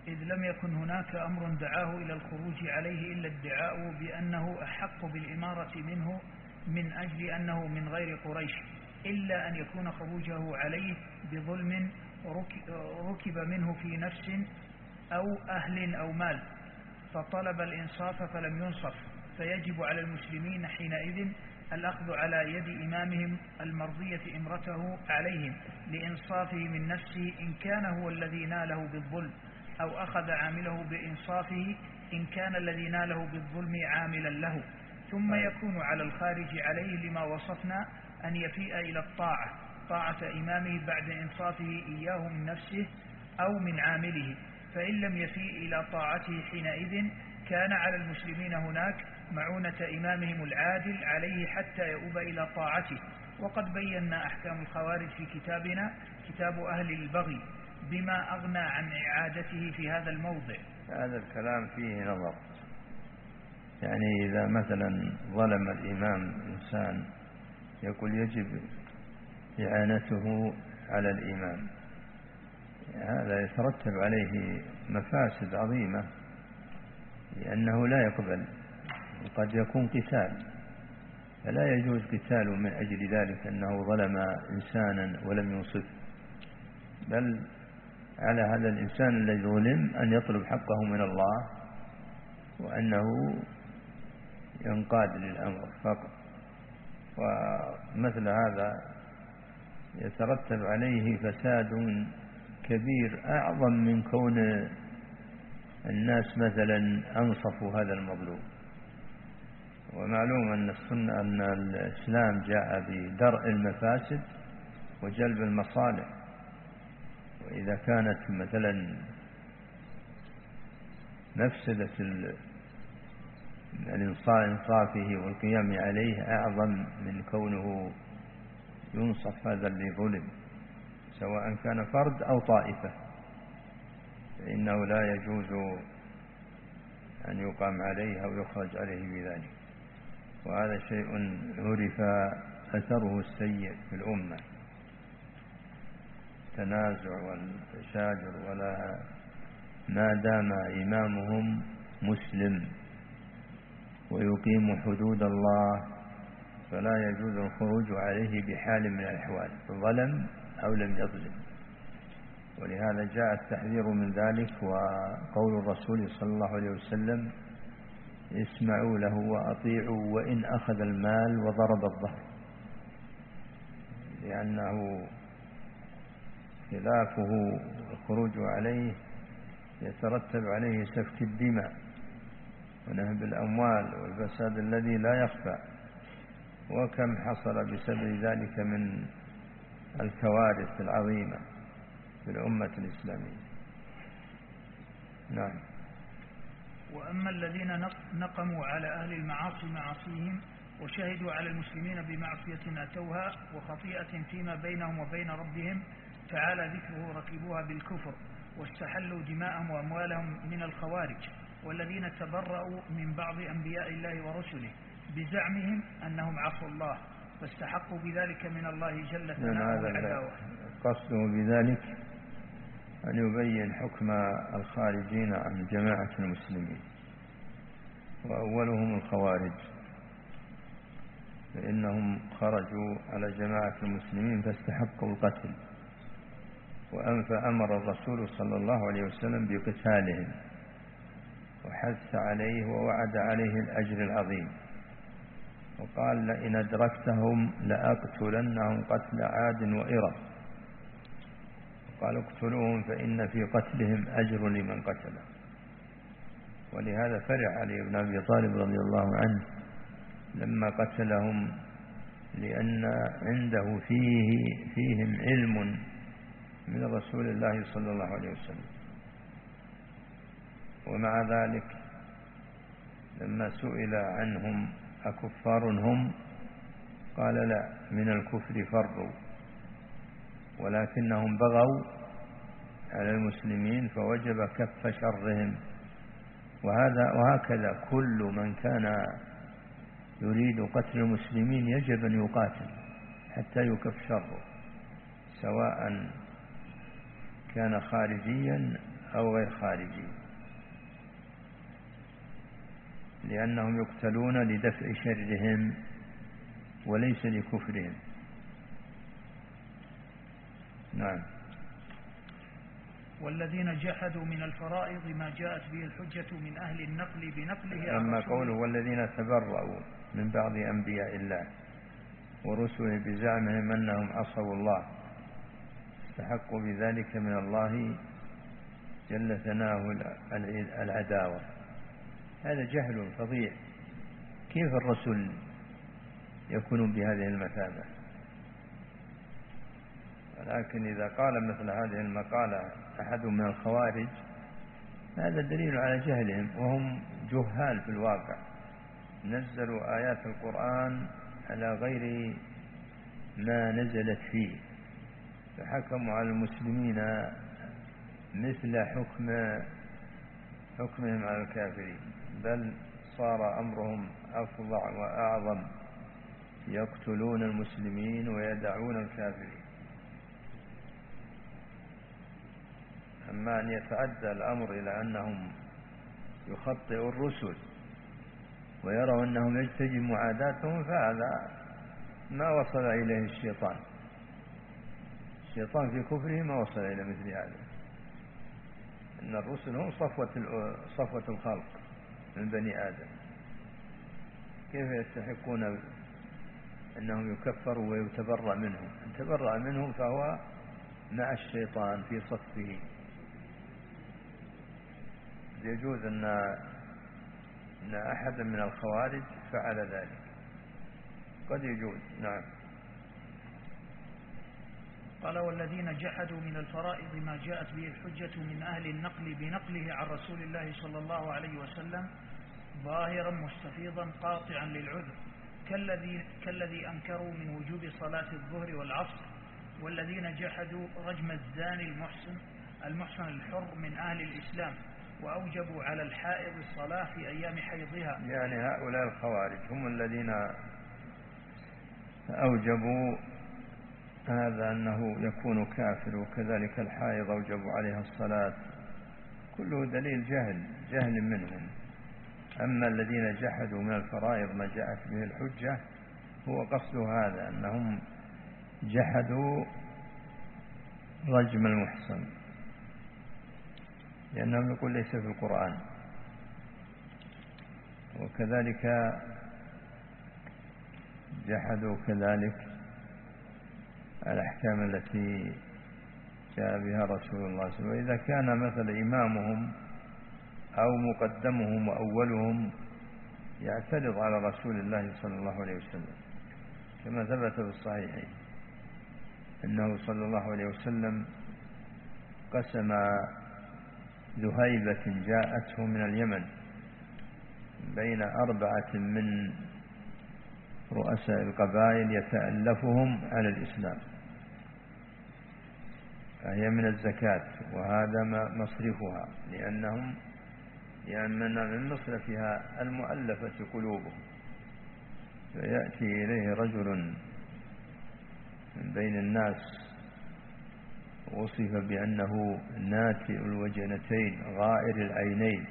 إذ لم يكن هناك أمر دعاه إلى الخروج عليه إلا ادعاء بأنه أحق بالإمارة منه من أجل أنه من غير قريش إلا أن يكون خروجه عليه بظلم ركب منه في نفس أو أهل أو مال. فطلب الإنصاف فلم ينصف. فيجب على المسلمين حينئذ الأخذ على يد إمامهم المرضية إمرته عليهم لإنصافه من نفسه إن كان هو الذي ناله بالظلم أو أخذ عامله بإنصافه إن كان الذي ناله بالظلم عاملا له. ثم يكون على الخارج عليه لما وصفنا أن يفيء إلى الطاعة طاعة إمامه بعد إنصافه إياه من نفسه أو من عامله. فإن لم يفيء إلى طاعته حينئذ كان على المسلمين هناك معونة إمامهم العادل عليه حتى يؤوب إلى طاعته. وقد بينا أحكام الخوارج في كتابنا كتاب أهل البغي بما أغنى عن إعادته في هذا الموضع. هذا الكلام فيه نظر. يعني إذا مثلا ظلم الإمام إنسان يقول يجب إعانته على الإمام. هذا يترتب عليه مفاسد عظيمة لأنه لا يقبل. وقد يكون قتال. فلا يجوز قتال من أجل ذلك أنه ظلم إنسانا ولم ينصف بل على هذا الإنسان الذي ظلم أن يطلب حقه من الله وأنه ينقاد للأمر فقط. ومثل هذا يترتب عليه فساد كبير أعظم من كون الناس مثلا أنصفوا هذا المظلوم. ومعلوم أن السنة أن الإسلام جاء بدرء المفاسد وجلب المصالح. وإذا كانت مثلا مفسدة إنصافه والقيام عليه أعظم من كونه ينصف هذا اللي ظلم سواء كان فرد أو طائفة. فإنه لا يجوز أن يقام عليه أو يخرج عليه بذلك. وهذا شيء عرف أثره السيء في الأمة. التنازع والتشاجر ولا ما دام إمامهم مسلم ويقيم حدود الله فلا يجوز الخروج عليه بحال من الأحوال ظلم أو لم يظلم. ولهذا جاء التحذير من ذلك وقول الرسول صلى الله عليه وسلم اسمعوا له وأطيعوا وإن أخذ المال وضرب الظهر لأنه خلافه الخروج عليه يترتب عليه سفك الدماء ونهب الأموال والفساد الذي لا يخفى. وكم حصل بسبب ذلك من الكوارث العظيمة في الأمة الإسلامية. نعم. وأما الذين نقموا على أهل المعاصي معاصيهم وشهدوا على المسلمين بمعصية أتوها وخطيئة فيما بينهم وبين ربهم تعالى ذكره ركبوها بالكفر واستحلوا دماءهم وأموالهم من الخوارج. والذين تبرأوا من بعض أنبياء الله ورسله بزعمهم أنهم عصوا الله فاستحقوا بذلك من الله جل ثناؤه العداوة قصده بذلك أن يبين حكم الخارجين عن جماعة المسلمين. وأولهم الخوارج. فإنهم خرجوا على جماعة المسلمين فاستحقوا القتل. فأمر الرسول صلى الله عليه وسلم بقتالهم. وحث عليه ووعد عليه الأجر العظيم. وقال لئن أدركتهم لأقتلنهم قتل عاد وإرم قال اقتلوهم فإن في قتلهم أجر لمن قتله. ولهذا فرع علي بن أبي طالب رضي الله عنه لما قتلهم لأن عنده فيه فيهم علم من رسول الله صلى الله عليه وسلم. ومع ذلك لما سئل عنهم أكفار هم قال لا من الكفر فروا. ولكنهم بغوا على المسلمين فوجب كف شرهم. وهذا وهكذا كل من كان يريد قتل المسلمين يجب أن يقاتل حتى يكف شره سواء كان خارجيا أو غير خارجي. لأنهم يقتلون لدفع شرهم وليس لكفرهم. نعم. والذين جحدوا من الفرائض ما جاءت به الحجة من أهل النقل بنقله أما قوله والذين تبرأوا من بعض أنبياء الله ورسله بزعمهم أنهم عصوا الله استحقوا بذلك من الله جل ثناه العداوة. هذا جهل فظيع. كيف الرسل يكون بهذه المثابة؟ لكن إذا قال مثل هذه المقالة أحد من الخوارج هذا دليل على جهلهم وهم جهال في الواقع. نزلوا آيات القرآن على غير ما نزلت فيه. فحكموا على المسلمين مثل حكم حكمهم على الكافرين. بل صار أمرهم أفظع وأعظم يقتلون المسلمين ويدعون الكافرين. أما أن يتعدى الأمر إلى أنهم يخطئوا الرسل ويروا أنهم يجتجب معاداتهم فهذا ما وصل إليه الشيطان. الشيطان في كفره ما وصل إلى مثل هذا. أن الرسل هم صفوة, صفوة الخلق من بني آدم. كيف يستحقون أنهم يكفروا ويتبرأ منهم؟ أن تبرأ منهم فهو مع الشيطان في صفه. يجوز أن أن أحدا من الخوارج فعل ذلك. قد يجوز نعم. قال والذين جحدوا من الفرائض ما جاءت به الحجة من أهل النقل بنقله عن رسول الله صلى الله عليه وسلم ظاهرا مستفيضا قاطعا للعذر كالذي, كالذي أنكروا من وجوب صلاة الظهر والعصر والذين جحدوا رجم الزاني المحسن المحسن الحر من أهل الإسلام. وأوجبوا على الحائض الصلاة في أيام حيضها. يعني هؤلاء الخوارج هم الذين أوجبوا هذا أنه يكون كافر وكذلك الحائض أوجبوا عليها الصلاة. كله دليل جهل جهل منهم. أما الذين جحدوا من الفرائض ما جاءت به الحجة هو قصد هذا أنهم جحدوا رجم المحصن. لأنهم يقول ليس في القرآن. وكذلك جحدوا كذلك الأحكام التي جاء بها رسول الله صلى الله عليه وسلم. وإذا كان مثل إمامهم أو مقدمهم وأولهم يعترض على رسول الله صلى الله عليه وسلم كما ثبت في الصحيحين أنه صلى الله عليه وسلم قسم ذهيبة جاءته من اليمن بين أربعة من رؤساء القبائل يتألفهم على الإسلام فهي من الزكاة وهذا مصرفها لأنهم لأن من مصرفها المؤلفة قلوبهم فيأتي إليه رجل من بين الناس وصف بأنه ناتئ الوجنتين غائر العينين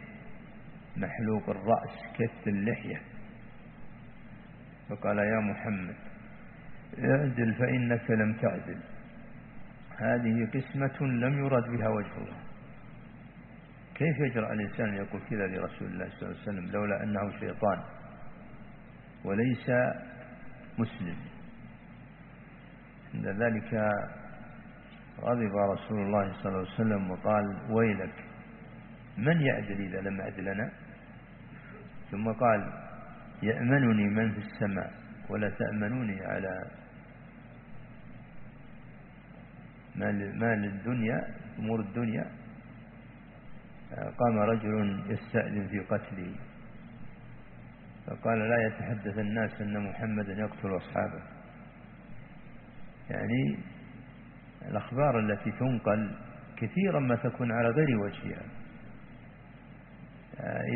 محلوق الرأس كث اللحية. فقال يا محمد اعدل فإنك لم تعدل. هذه قسمة لم يرد بها وجه الله. كيف يجرأ الإنسان أن يقول كذا لرسول الله صلى الله عليه وسلم؟ لولا أنه شيطان. وليس مسلم. عند ذلك غضب رسول الله صلى الله عليه وسلم وقال ويلك من يعدل إذا لم أعدل أنا ثم قال يأمنني من في السماء ولا تأمنوني على مال, الدنيا أمور الدنيا. قام رجل يستأذن في قتله. فقال لا يتحدث الناس أن محمدا يقتل أصحابه. يعني الأخبار التي تنقل كثيرا ما تكون على غير وجهها.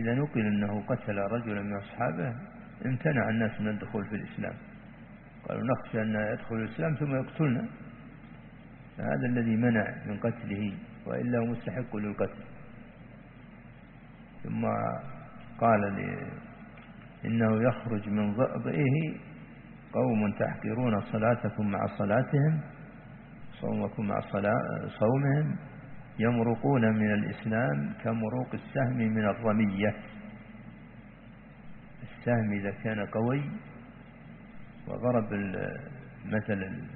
إذا نقل أنه قتل رجلا من أصحابه امتنع الناس من الدخول في الإسلام. قالوا نخشى أن يدخل الإسلام ثم يقتلنا. هذا الذي منع من قتله وإلا هو مستحق للقتل. ثم قال إنه يخرج من ضئضئه قوم تحقرون صلاتكم مع صلاتهم. صومكم مع صومهم يمرقون من الإسلام كمروق السهم من الرمية. السهم إذا كان قوي وضرب مثل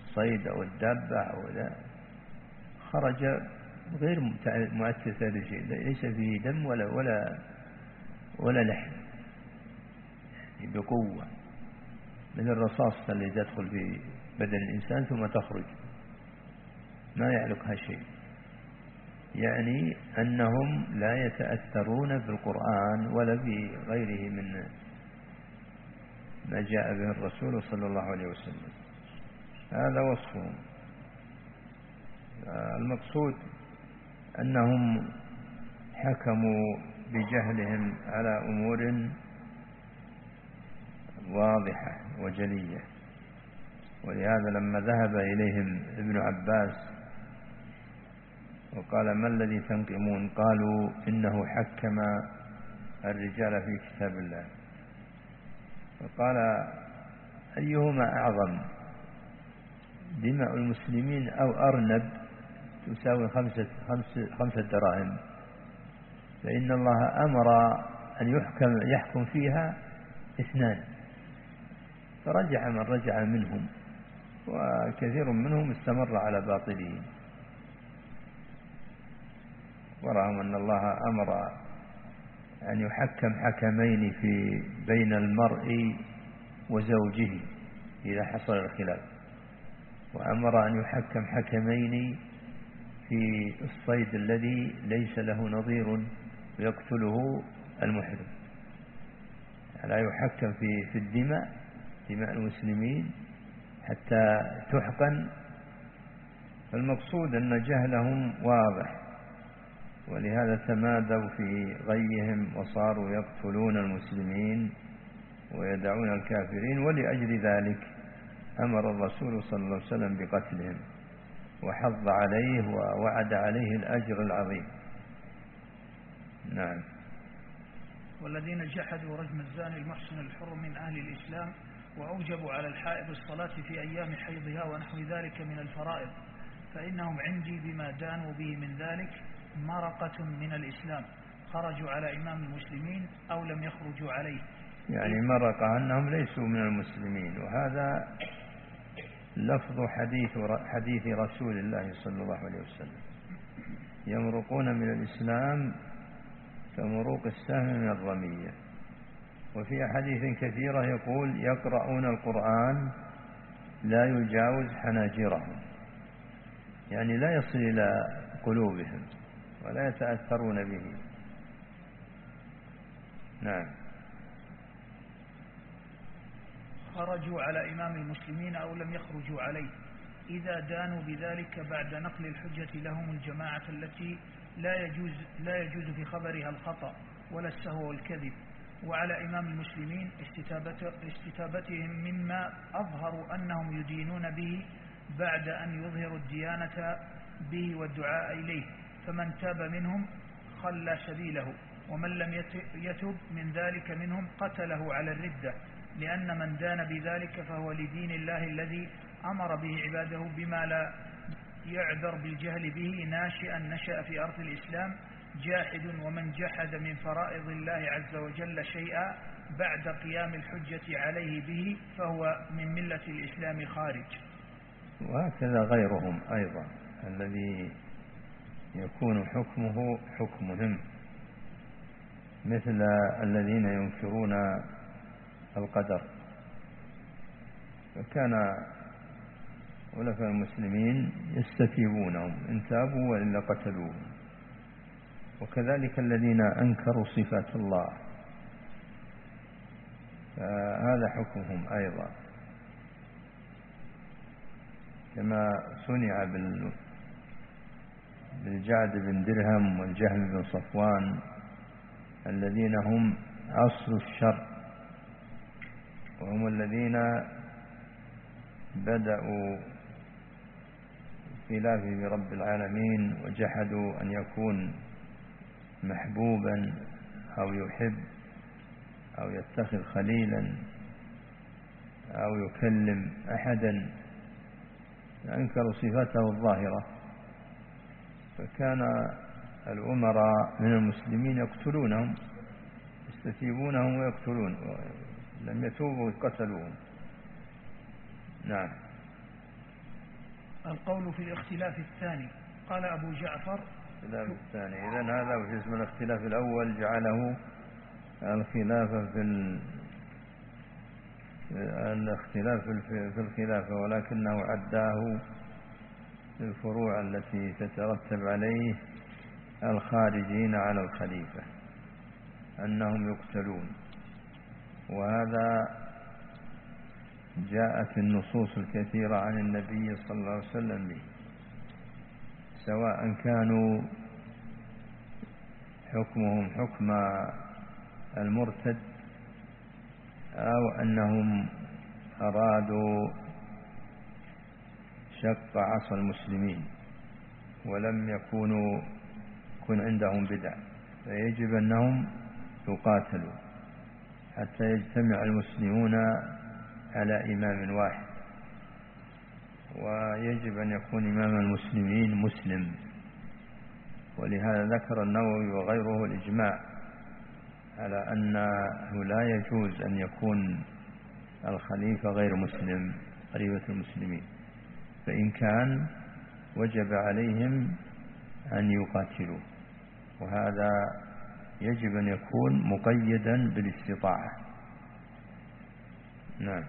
الصيد أو الدابة أو لا خرج غير مؤثر شيء ليس فيه دم ولا ولا ولا لحم يعني بقوة. من الرصاص اللي تدخل في بدن الإنسان ثم تخرج. ما يعلقها شيء يعني أنهم لا يتأثرون بالقرآن ولا بغيره من ما جاء به الرسول صلى الله عليه وسلم. هذا وصفهم. المقصود أنهم حكموا بجهلهم على أمور واضحة وجلية. ولهذا لما ذهب إليهم ابن عباس وقال ما الذي تنقمون؟ قالوا إنه حكم الرجال في كتاب الله. فقال أيهما أعظم؟ دماء المسلمين أو أرنب تساوي خمسة, خمسة, خمسة دراهم. فإن الله أمر أن يحكم, يحكم فيها اثنان. فرجع من رجع منهم. وكثير منهم استمر على باطله. ورغم أن الله أمر أن يحكم حكمين في بين المرء وزوجه إذا حصل الخلاف وأمر أن يحكم حكمين في الصيد الذي ليس له نظير يقتله المحرم. لا يحكم في في الدماء دماء المسلمين حتى تحقن. فالمقصود أن جهلهم واضح ولهذا تمادوا في غيهم وصاروا يقتلون المسلمين ويدعون الكافرين ولأجل ذلك أمر الرسول صلى الله عليه وسلم بقتلهم وحض عليه ووعد عليه الأجر العظيم. نعم. والذين جحدوا رجم الزاني المحسن الحر من أهل الإسلام وأوجبوا على الحائض الصلاة في أيام حيضها ونحو ذلك من الفرائض فإنهم عندي بما دانوا به من ذلك مرقة من الإسلام خرجوا على إمام المسلمين أو لم يخرجوا عليه. يعني مرقة أنهم ليسوا من المسلمين وهذا لفظ حديث حديث رسول الله صلى الله عليه وسلم. يمرقون من الإسلام كمروق السهم من الرمية. وفي أحاديث كثيرة يقول يقرؤون القرآن لا يجاوز حناجرهم. يعني لا يصل إلى قلوبهم ولا يتأثرون به. نعم. خرجوا على إمام المسلمين أو لم يخرجوا عليه. إذا دانوا بذلك بعد نقل الحجة لهم الجماعة التي لا يجوز, لا يجوز في خبرها الخطأ ولا السهو والكذب. وعلى إمام المسلمين استتابتهم مما أظهروا أنهم يدينون به بعد أن يظهروا الديانة به والدعاء إليه. فمن تاب منهم خلى سبيله ومن لم يتب من ذلك منهم قتله على الردة لأن من دان بذلك فهو لدين الله الذي أمر به عباده بما لا يعذر بالجهل به ناشئا نشأ في أرض الإسلام جاحد ومن جحد من فرائض الله عز وجل شيئا بعد قيام الحجة عليه به فهو من ملة الإسلام خارج. وهكذا غيرهم أيضا الذي يكون حكمه حكمهم مثل الذين ينكرون القدر. فكان خلفاء المسلمين يستتيبونهم إن تابوا وإلا قتلوهم وكذلك الذين أنكروا صفات الله. فهذا حكمهم أيضا. كما صنع بالجعد بن درهم والجهم بن صفوان الذين هم أصل الشر وهم الذين بدأوا خلافه برب العالمين وجحدوا أن يكون محبوبا أو يحب أو يتخذ خليلا أو يكلم أحدا أنكروا صفاته الظاهرة. فكان الأمراء من المسلمين يقتلونهم يستتيبونهم ويقتلون لم يتوبوا قتلوهم. نعم. القول في الاختلاف الثاني قال أبو جعفر الاختلاف الثاني. إذا هذا وش اسم الاختلاف الأول جعله الخلافة في ال... الاختلاف في الخلافة ولكنه عداه الفروع التي تترتب عليه الخارجين على الخليفة أنهم يقتلون. وهذا جاءت النصوص الكثيرة عن النبي صلى الله عليه وسلم به. سواء كانوا حكمهم حكم المرتد أو أنهم أرادوا شق عصا المسلمين ولم يكونوا يكون عندهم بدع فيجب أنهم يقاتلوا حتى يجتمع المسلمون على إمام واحد. ويجب أن يكون إمام المسلمين مسلم. ولهذا ذكر النووي وغيره الإجماع على أنه لا يجوز أن يكون الخليفة غير مسلم خليفة المسلمين. فإن كان وجب عليهم أن يقاتلوا. وهذا يجب أن يكون مقيدا بالاستطاعة. نعم.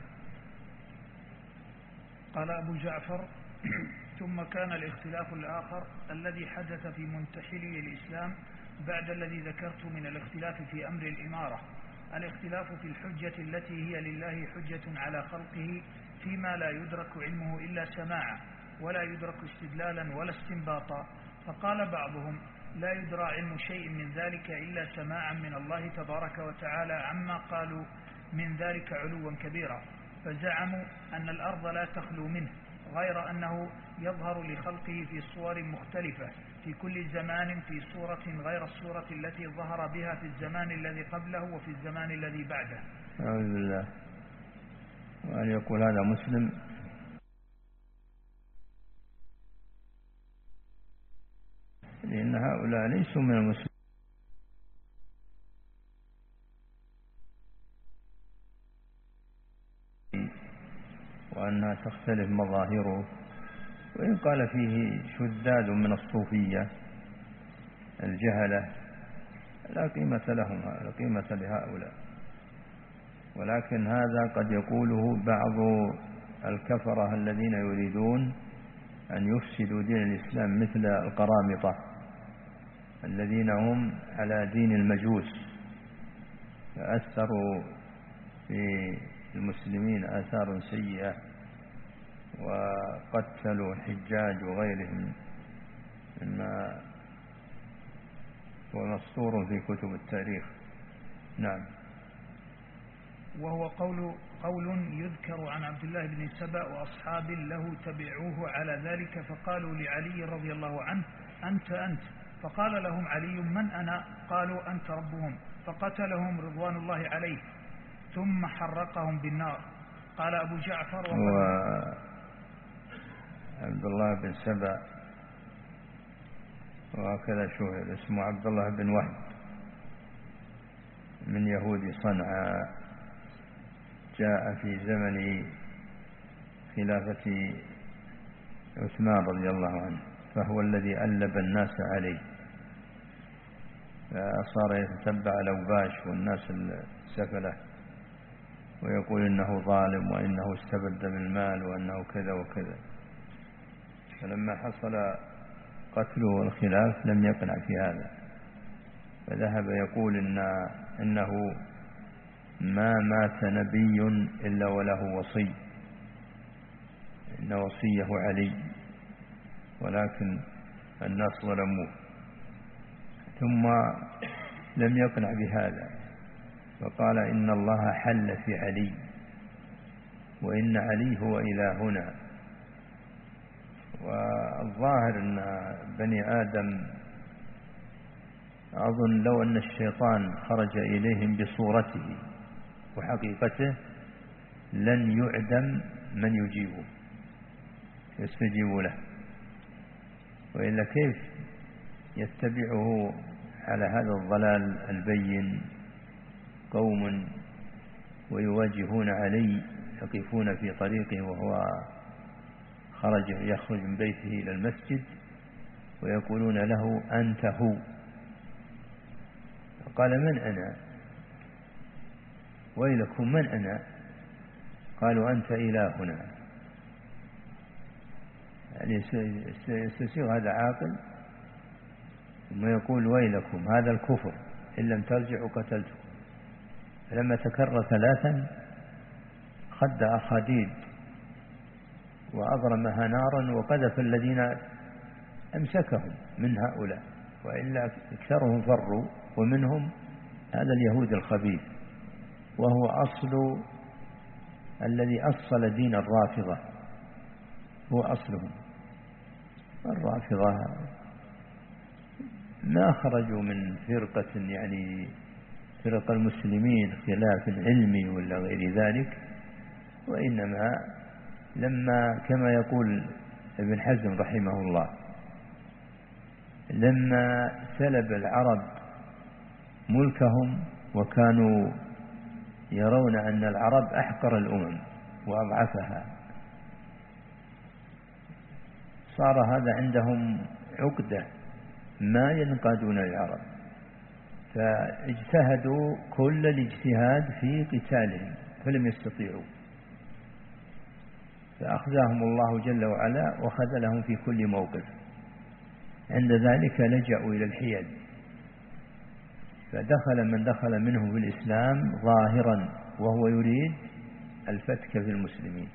قال أبو جعفر ثم كان الاختلاف الآخر الذي حدث في منتحلي الإسلام بعد الذي ذكرت من الاختلاف في أمر الإمارة. الاختلاف في الحجة التي هي لله حجة على خلقه فيما لا يدرك علمه إلا سماعا ولا يدرك استدلالا ولا استنباطا. فقال بعضهم لا يدرى علم شيء من ذلك إلا سماعا من الله تبارك وتعالى عما قالوا من ذلك علوا كبيرا. فزعموا أن الأرض لا تخلو منه غير أنه يظهر لخلقه في صور مختلفة في كل زمان في صورة غير الصورة التي ظهر بها في الزمان الذي قبله وفي الزمان الذي بعده. أعوذ بالله. وأن يقول هذا مسلم. لأن هؤلاء ليسوا من المسلمين. وأنها تختلف مظاهره. وإن قال فيه شداد من الصوفية الجهلة لا قيمة لهم لا قيمة لهؤلاء. ولكن هذا قد يقوله بعض الكفرة الذين يريدون أن يفسدوا دين الإسلام مثل القرامطة الذين هم على دين المجوس فأثروا في المسلمين آثار سيئة وقتلوا الحجاج وغيرهم مما هو مسطور في كتب التاريخ. نعم. وهو قول قول يذكر عن عبد الله بن سبأ وأصحاب له تبعوه على ذلك فقالوا لعلي رضي الله عنه أنت أنت. فقال لهم علي من أنا؟ قالوا أنت ربهم. فقتلهم رضوان الله عليه. ثم حرقهم بالنار. قال أبو جعفر و عبد الله بن سبأ وهكذا شهر اسمه عبد الله بن وهب من يهود صنعاء. جاء في زمن خلافة عثمان رضي الله عنه فهو الذي ألب الناس عليه. فصار يتتبع الأوباش والناس السفلة. ويقول إنه ظالم وإنه استبد بالمال وأنه كذا وكذا. فلما حصل قتله والخلاف لم يقنع في هذا. فذهب يقول إن إنه ما مات نبي إلا وله وصي. إن وصيه علي. ولكن الناس ظلموه. ثم لم يقنع بهذا. فقال إن الله حل في علي وإن علي هو إلهنا. والظاهر أن بني آدم أظن لو أن الشيطان خرج إليهم بصورته وحقيقته لن يعدم من يجيبه يستجيب له. وإلا كيف يتبعه على هذا الضلال البين؟ قوم ويواجهون علي يقفون في طريقه وهو خرج يخرج من بيته إلى المسجد ويقولون له أنت هو. قال من أنا؟ ويلكم من أنا؟ قالوا أنت إلهنا. يعني يستسيغ هذا عاقل ثم يقول ويلكم هذا الكفر إن لم ترجعوا قتلتكم فلما تكرر ثلاثا خد أخاديد وأضرمها نارا وقذف الذين أمسكهم من هؤلاء وإلا أكثرهم فروا ومنهم هذا اليهود الخبيث وهو أصل الذي أصل دين الرافضة هو أصلهم. الرافضة ما خرجوا من فرقة يعني فرق المسلمين خلاف علمي ولا غير ذلك وإنما لما كما يقول ابن حزم رحمه الله لما سلب العرب ملكهم وكانوا يرون أن العرب أحقر الأمم وأضعفها صار هذا عندهم عقدة ما ينقادون العرب فاجتهدوا كل الاجتهاد في قتالهم فلم يستطيعوا. فأخذاهم الله جل وعلا وخذلهم في كل موقف. عند ذلك لجأوا إلى الحيل. فدخل من دخل منهم في الإسلام ظاهرا وهو يريد الفتك في المسلمين.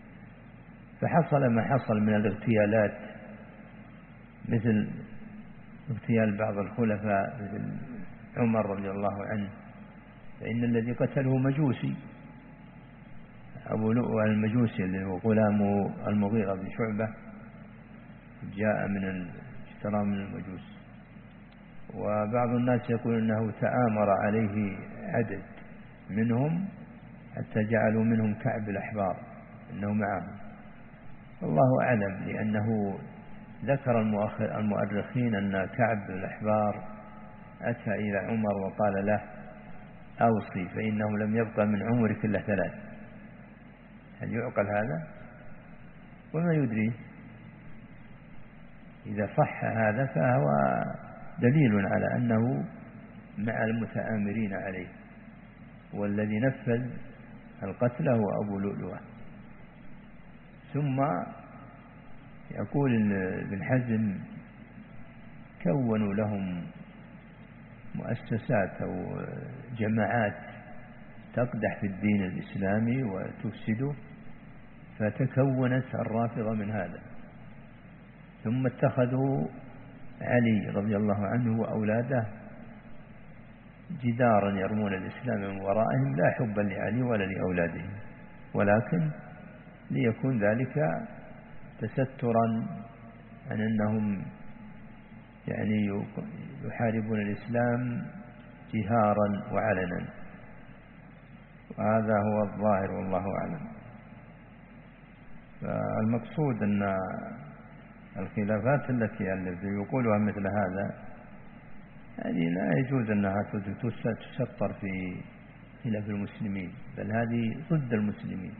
فحصل ما حصل من الاغتيالات مثل اغتيال بعض الخلفاء مثل عمر رضي الله عنه فإن الذي قتله مجوسي أبو لؤلؤ المجوسي اللي هو غلام المغيرة بن شعبة جاء من اشترى من المجوس. وبعض الناس يقول أنه تآمر عليه عدد منهم حتى جعلوا منهم كعب الأحبار أنه معهم. الله أعلم لأنه ذكر المؤرخين أن كعب الأحبار أتى إلى عمر وقال له أوصي فإنه لم يبقى من عمرك إلا ثلاث. هل يعقل هذا؟ وما يدري. إذا صح هذا فهو دليل على أنه مع المتآمرين عليه والذي نفذ القتل هو أبو لؤلؤة. ثم يقول ابن حزم كونوا لهم مؤسسات أو جماعات تقدح في الدين الإسلامي وتفسده فتكونت الرافضة من هذا. ثم اتخذوا علي رضي الله عنه وأولاده جدارا يرمون الإسلام من ورائهم لا حبا لعلي ولا لأولادهم ولكن ليكون ذلك تسترا عن أنهم يعني يحاربون الإسلام جهارا وعلنا. وهذا هو الظاهر والله أعلم. فالمقصود أن الخلافات التي يقولها مثل هذا هذه لا يجوز أنها تسطر في خلاف المسلمين بل هذه ضد المسلمين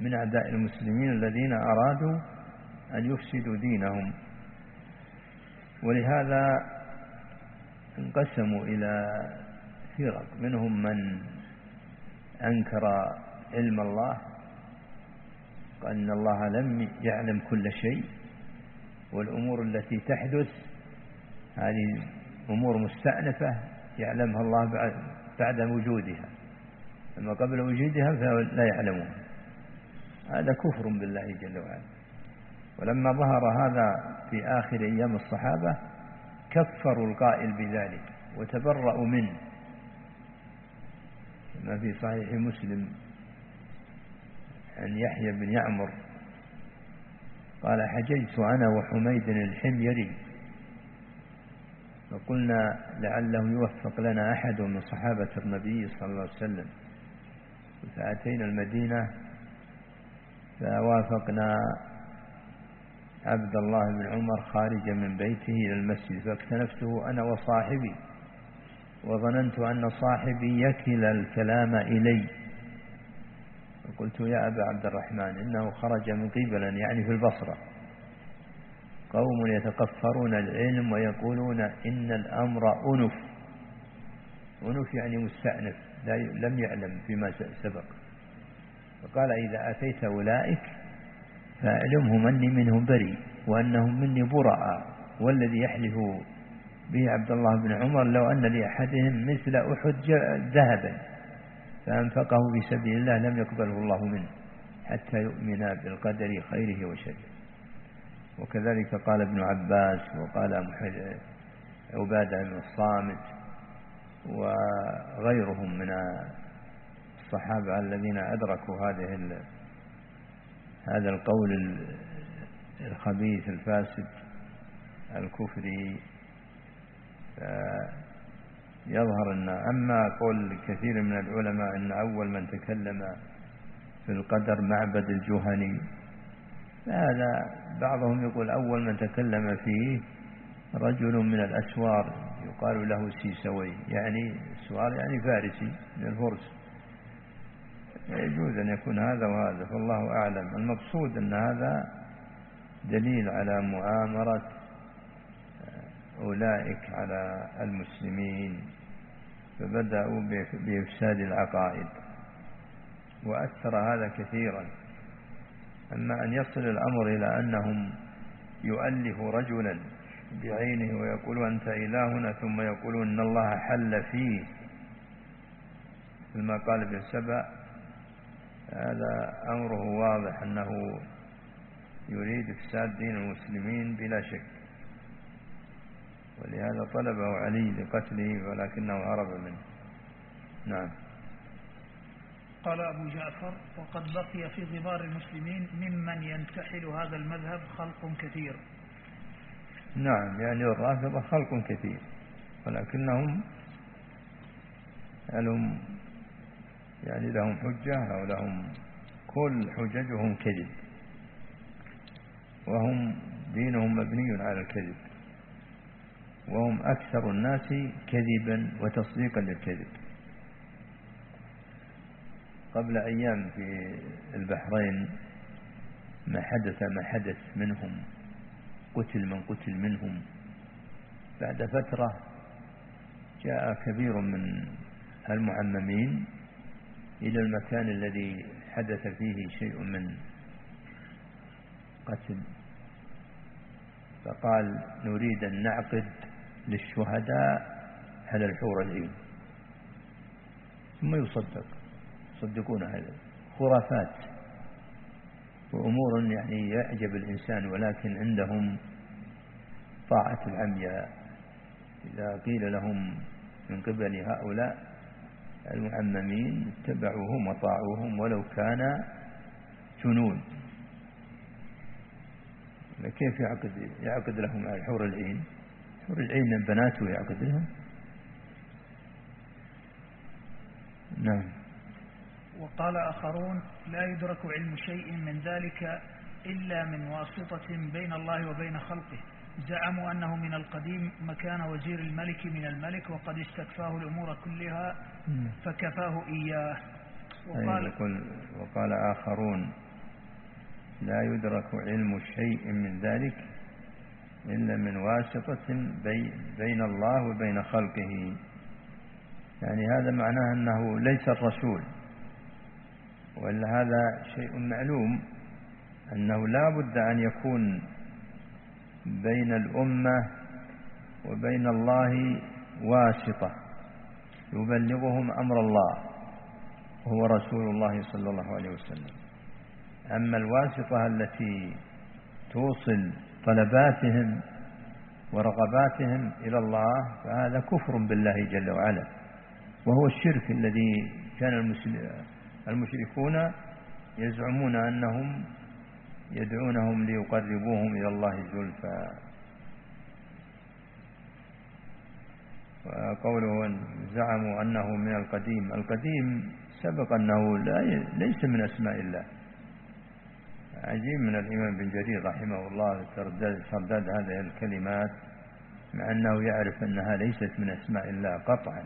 من أعداء المسلمين الذين أرادوا أن يفسدوا دينهم. ولهذا انقسموا إلى فرق. منهم من أنكر علم الله قال إن الله لم يعلم كل شيء والأمور التي تحدث هذه أمور مستأنفة يعلمها الله بعد, بعد وجودها. أما قبل وجودها فلا يعلمها. هذا كفر بالله جل وعلا. ولما ظهر هذا في آخر أيام الصحابة كفروا القائل بذلك وتبرأوا منه. كما في صحيح مسلم عن يحيى بن يعمر قال حججت أنا وحميد الحميري فقلنا لعله يوفق لنا أحد من صحابة النبي صلى الله عليه وسلم. فأتينا المدينة فوافقنا عبد الله بن عمر خارجا من بيته إلى المسجد فاكتنفته أنا وصاحبي وظننت أن صاحبي يكل الكلام إلي. فقلت يا أبا عبد الرحمن إنه خرج من قبلا يعني في البصرة. قوم يتقفرون العلم ويقولون إن الأمر أنف. أنف يعني مستأنف لم يعلم فيما سبق. فقال إذا أتيت أولئك فأعلمهم أني منهم بريء وأنهم مني براء والذي يحلف به عبد الله بن عمر لو أن لأحدهم مثل أحد ذهبا فأنفقه في سبيل الله لم يقبله الله منه حتى يؤمن بالقدر خيره وشره. وكذلك قال ابن عباس وقال عبادة بن الصامت وغيرهم من الصحابة الذين أدركوا هذه هذا القول الخبيث الفاسد الكفري. يظهر أن أما قول كثير من العلماء أن أول من تكلم في القدر معبد الجهني هذا بعضهم يقول أول من تكلم فيه رجل من الأسوار يقال له سيسوي يعني سوار يعني فارسي من الفرس. يجوز أن يكون هذا وهذا فالله أعلم. المقصود أن هذا دليل على مؤامرة أولئك على المسلمين فبدأوا بإفساد العقائد وأثر هذا كثيرا. أما أن يصل الأمر إلى أنهم يؤلف رجلا بعينه ويقول أنت إلهنا ثم يقولون أن الله حل فيه ثم قال ابن سبأ هذا أمره واضح أنه يريد إفساد دين المسلمين بلا شك. ولهذا طلبه علي لقتله ولكنه هرب منه. نعم. قال أبو جعفر وقد بقي في غبار المسلمين ممن ينتحل هذا المذهب خلق كثير. نعم يعني الرافضة خلق كثير ولكنهم لهم يعني لهم حجة أو لهم كل حججهم كذب. وهم دينهم مبني على الكذب. وهم أكثر الناس كذبا وتصديقا للكذب. قبل أيام في البحرين ما حدث ما حدث منهم. قتل من قتل منهم. بعد فترة جاء كبير من المعممين إلى المكان الذي حدث فيه شيء من قتل. فقال نريد أن نعقد للشهداء على الحور العين ثم يصدق. يصدقون هذا. خرافات. وأمور يعني يعجب الإنسان ولكن عندهم طاعة العمياء. إذا قيل لهم من قبل هؤلاء المعممين اتبعوهم وطاعوهم ولو كان جنون. كيف يعقد يعقد لهم حور العين؟ حور العين من بناته يعقد لهم. نعم. وقال آخرون لا يدرك علم شيء من ذلك إلا من واسطة بين الله وبين خلقه. زعموا أنه من القديم مكان وزير الملك من الملك وقد استكفاه الأمور كلها فكفاه إياه. وقال, يقول وقال آخرون لا يدرك علم شيء من ذلك إلا من واسطة بين الله وبين خلقه. يعني هذا معناه أنه ليس الرسول وإلا هذا شيء معلوم أنه لا بد أن يكون بين الأمة وبين الله واسطة. يبلغهم أمر الله هو رسول الله صلى الله عليه وسلم. أما الواسطة التي توصل طلباتهم ورغباتهم إلى الله فهذا كفر بالله جل وعلا. وهو الشرك الذي كان المشركون يزعمون أنهم يدعونهم ليقربوهم إلى الله زلفى. وقوله زعموا أنه من القديم. القديم سبق أنه لا ليس من أسماء الله. عجيب من الإمام بن جرير رحمه الله ترداد هذه الكلمات مع أنه يعرف أنها ليست من أسماء الله قطعا.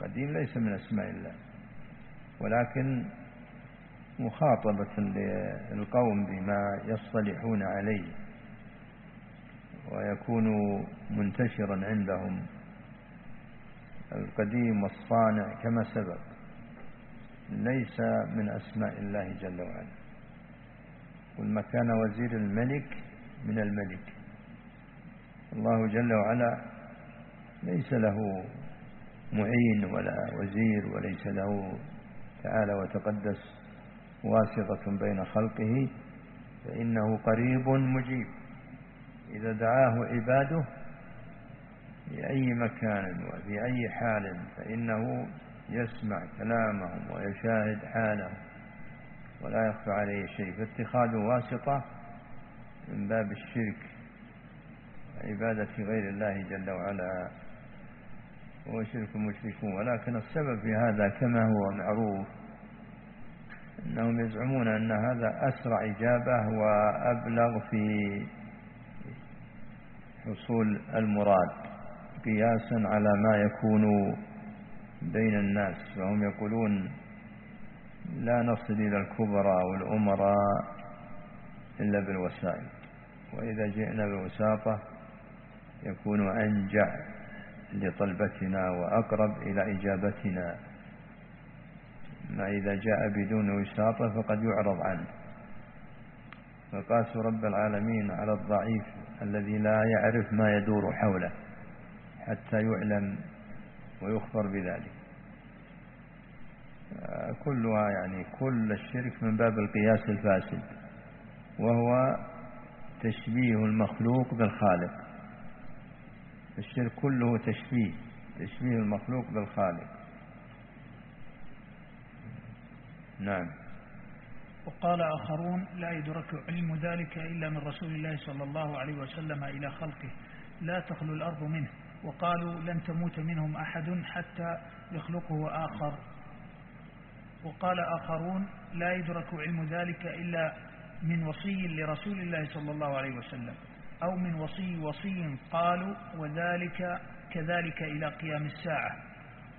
قديم ليس من أسماء الله. ولكن مخاطبة للقوم بما يصطلحون عليه ويكون منتشرا عندهم. القديم والصانع كما سبق ليس من أسماء الله جل وعلا. والمكان وزير الملك من الملك. الله جل وعلا ليس له معين ولا وزير وليس له تعالى وتقدس. واسطة بين خلقه فإنه قريب مجيب. إذا دعاه عباده في أي مكان وفي أي حال فإنه يسمع كلامهم ويشاهد حالهم ولا يخفى عليه شيء. فاتخاذ واسطة من باب الشرك عبادة غير الله جل وعلا. هو شرك المشركون ولكن السبب في هذا كما هو معروف أنهم يزعمون أن هذا أسرع إجابة وأبلغ في حصول المراد قياسا على ما يكون بين الناس فهم يقولون لا نصل إلى الكبرى والأمراء إلا بالوسائل وإذا جئنا بوساطة يكون أنجع لطلبتنا وأقرب إلى إجابتنا. ما إذا جاء بدون وساطة فقد يعرض عنه. فقاسوا رب العالمين على الضعيف الذي لا يعرف ما يدور حوله حتى يعلم ويخبر بذلك. كلها يعني كل الشرك من باب القياس الفاسد وهو تشبيه المخلوق بالخالق. الشرك كله تشبيه تشبيه المخلوق بالخالق. نعم. وقال آخرون لا يدرك علم ذلك إلا من رسول الله صلى الله عليه وسلم إلى خلقه لا تخلو الأرض منه. وقالوا لن تموت منهم أحد حتى يخلقه آخر. وقال آخرون لا يدرك علم ذلك إلا من وصي لرسول الله صلى الله عليه وسلم أو من وصي وصي قالوا وذلك كذلك إلى قيام الساعة.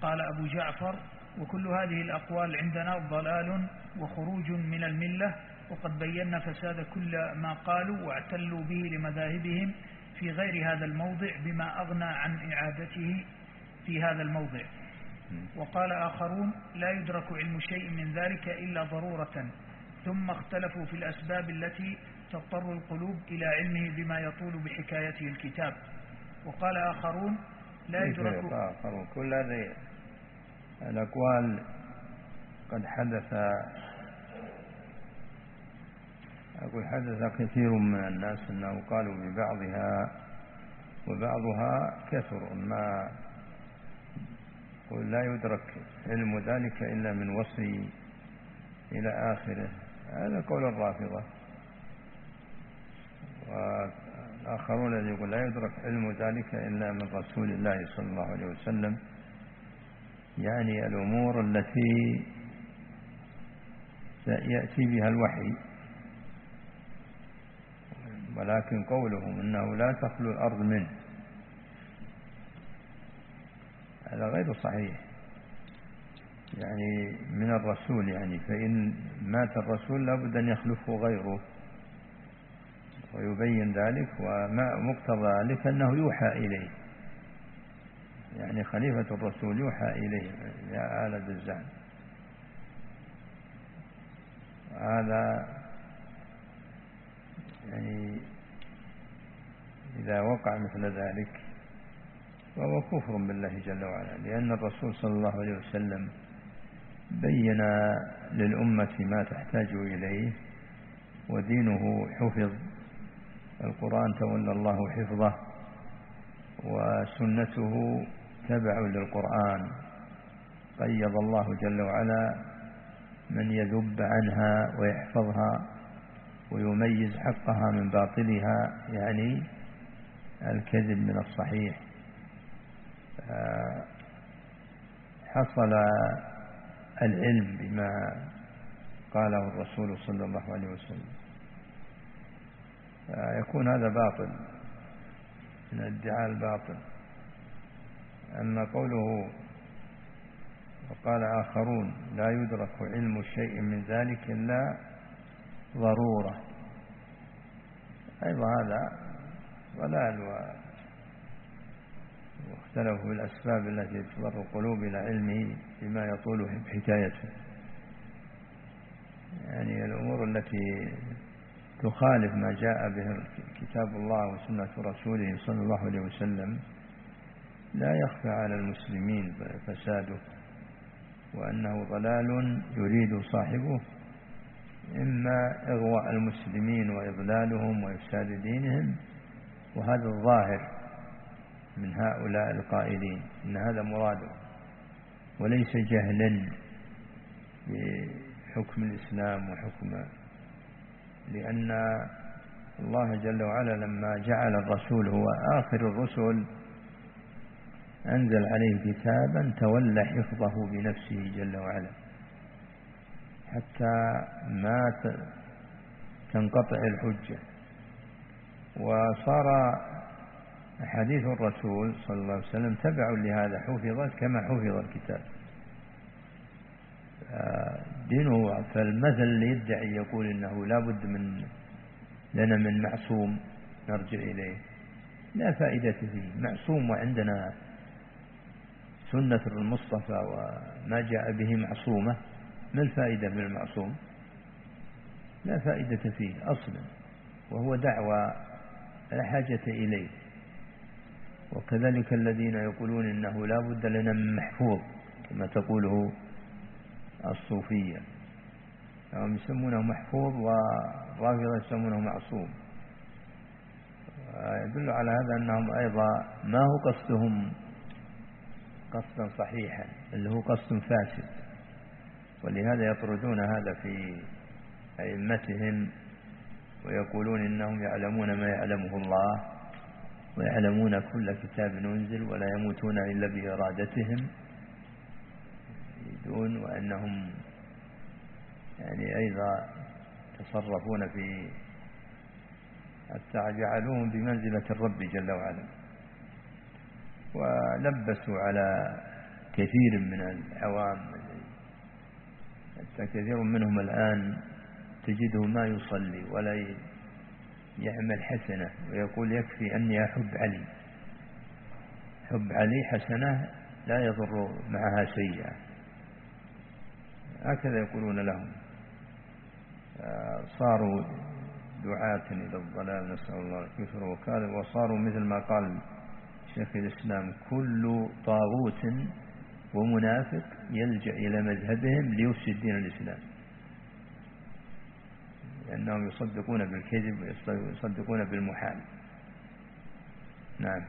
قال أبو جعفر وكل هذه الأقوال عندنا ضلال وخروج من الملة وقد بينا فساد كل ما قالوا واعتلوا به لمذاهبهم في غير هذا الموضع بما أغنى عن إعادته في هذا الموضع. وقال آخرون لا يدرك علم شيء من ذلك إلا ضرورة. ثم اختلفوا في الأسباب التي تضطر القلوب إلى علمه بما يطول بحكايته الكتاب. وقال آخرون لا يدرك كل هذه الأقوال قد حدث أقول حدث كثير من الناس أنه قالوا ببعضها وبعضها كثر ما قل لا يدرك علم ذلك إلا من وصي إلى آخره. هذا قول الرافضة. والآخرون الذي يقول لا يدرك علم ذلك إلا من رسول الله صلى الله عليه وسلم. يعني الأمور التي يأتي بها الوحي. ولكن قولهم أنه لا تخلو الأرض منه. هذا غير صحيح. يعني من الرسول يعني فإن مات الرسول لابد أن يخلفه غيره. ويبين ذلك ومقتضى ذلك أنه يوحى إليه. يعني خليفة الرسول يوحى إليه يا آل الزعم هذا يعني إذا وقع مثل ذلك فهو كفر بالله جل وعلا لأن الرسول صلى الله عليه وسلم بين للأمة ما تحتاج إليه ودينه حفظ. القرآن تولى الله حفظه وسنته تبع للقرآن. قيض الله جل وعلا من يذب عنها ويحفظها ويميز حقها من باطلها يعني الكذب من الصحيح. حصل العلم بما قاله الرسول صلى الله عليه وسلم. يكون هذا باطل من ادعاء الباطل أما قوله وقال آخرون لا يدرك علم شيء من ذلك إلا ضرورة. أيضا هذا ضلال واختلفوا في الأسباب التي تضر القلوب إلى علمه بما يطول حكايته يعني الأمور التي تخالف ما جاء به كتاب الله وسنة رسوله صلى الله عليه وسلم لا يخفى على المسلمين فساده وأنه ضلال يريد صاحبه إما إغواء المسلمين وإضلالهم وإفساد دينهم وهذا الظاهر من هؤلاء القائلين إن هذا مراده وليس جهلا بحكم الإسلام وحكم لأن الله جل وعلا لما جعل الرسول هو آخر الرسل أنزل عليه كتابا تولى حفظه بنفسه جل وعلا حتى ما تنقطع الحجة. وصار حديث الرسول صلى الله عليه وسلم تبع لهذا حفظت كما حفظ الكتاب. دينه فالمثل اللي يدعي يقول إنه لا بد من لنا من معصوم نرجع إليه. لا فائدة فيه معصوم وعندنا سنة المصطفى وما جاء به معصومة ما الفائدة من المعصوم؟ لا فائدة فيه أصلا وهو دعوة لا حاجة إليه. وكذلك الذين يقولون إنه لا بد لنا من محفوظ كما تقوله الصوفية. هم يسمونه محفوظ والرافضة يسمونه معصوم. يدل على هذا أنهم أيضا ما هو قصدهم قصدا صحيحا اللي هو قصد فاسد. ولهذا يطردون هذا في أئمتهم ويقولون إنهم يعلمون ما يعلمه الله ويعلمون كل كتاب أنزل ولا يموتون إلا بإرادتهم يريدون وأنهم يعني أيضا تصرفون في حتى جعلوهم بمنزلة الرب جل وعلا. ولبسوا على كثير من العوام حتى كثير منهم الآن تجده ما يصلي ولا يعمل حسنة ويقول يكفي أني أحب علي. حب علي حسنة لا يضر معها سيئة هكذا يقولون لهم. صاروا دعاة إلى الضلال نسأل الله الكفر وكذا وصاروا مثل ما قال شيخ الإسلام كل طاغوت ومنافق يلجأ إلى مذهبهم ليفسد دين الإسلام. لأنهم يصدقون بالكذب ويصدقون بالمحال. نعم.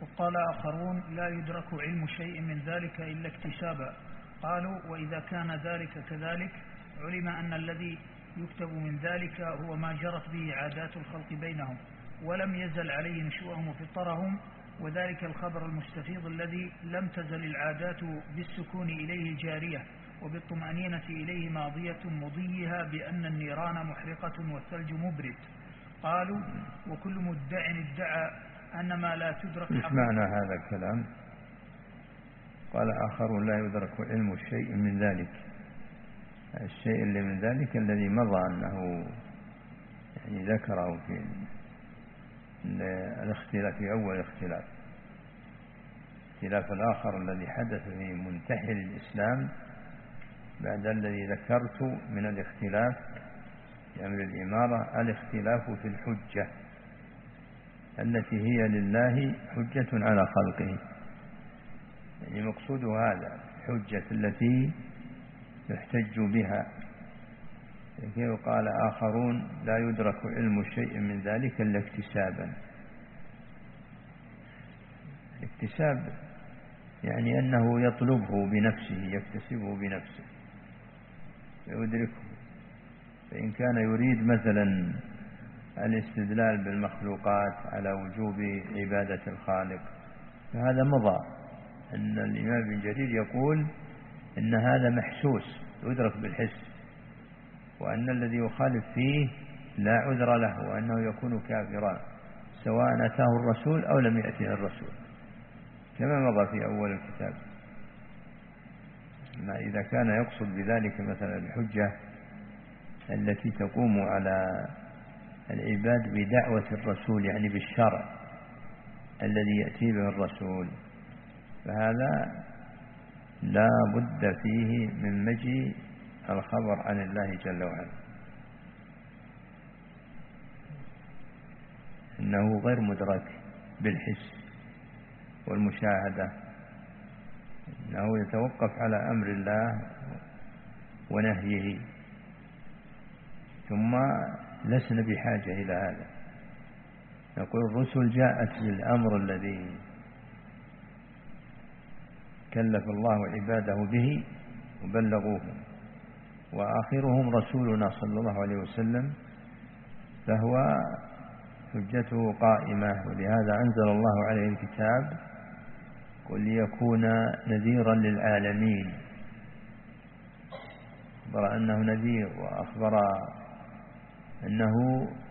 وقال آخرون لا يدرك علم شيء من ذلك إلا اكتسابا. قالوا وإذا كان ذلك كذلك علم أن الذي يكتب من ذلك هو ما جرت به عادات الخلق بينهم. ولم يزل عليه نشوءهم وفطرهم وذلك الخبر المستفيض الذي لم تزل العادات بالسكون إليه جارية وبالطمأنينة إليه ماضية مضيها بأن النيران محرقة والثلج مبرد. قالوا وكل مدع ادعى أن ما لا تدرك إيش معنى هذا الكلام؟ قال آخر لا يدرك علم شيء من ذلك. الشيء اللي من ذلك الذي مضى أنه يعني ذكره في الاختلاف في أول اختلاف. اختلاف الآخر الذي حدث في منتحل الإسلام بعد الذي ذكرت من الاختلاف في أمر الإمارة الاختلاف في الحجة التي هي لله حجة على خلقه. يعني مقصود هذا الحجة التي يحتج بها كيف قال آخرون لا يدرك علم شيء من ذلك إلا اكتسابا. الاكتساب يعني أنه يطلبه بنفسه يكتسبه بنفسه يدركه. فإن كان يريد مثلا الاستدلال بالمخلوقات على وجوب عبادة الخالق فهذا مضى. أن الإمام بن جرير يقول إن هذا محسوس يدرك بالحس. وأن الذي يخالف فيه لا عذر له وأنه يكون كافرا سواء أتاه الرسول أو لم يأته الرسول. كما مضى في أول الكتاب. ما إذا كان يقصد بذلك مثلا الحجة التي تقوم على العباد بدعوة الرسول يعني بالشرع الذي يأتي به الرسول فهذا لا بد فيه من مجيء الخبر عن الله جل وعلا. إنه غير مدرك بالحس والمشاهدة. إنه يتوقف على أمر الله ونهيه. ثم لسنا بحاجة إلى هذا. نقول الرسل جاءت للأمر الذي كلف الله عباده به وبلغوه. وآخرهم رسولنا صلى الله عليه وسلم فهو حجته قائمة ولهذا أنزل الله عليه الكتاب قل ليكون نذيرا للعالمين. أخبر أنه نذير وأخبر أنه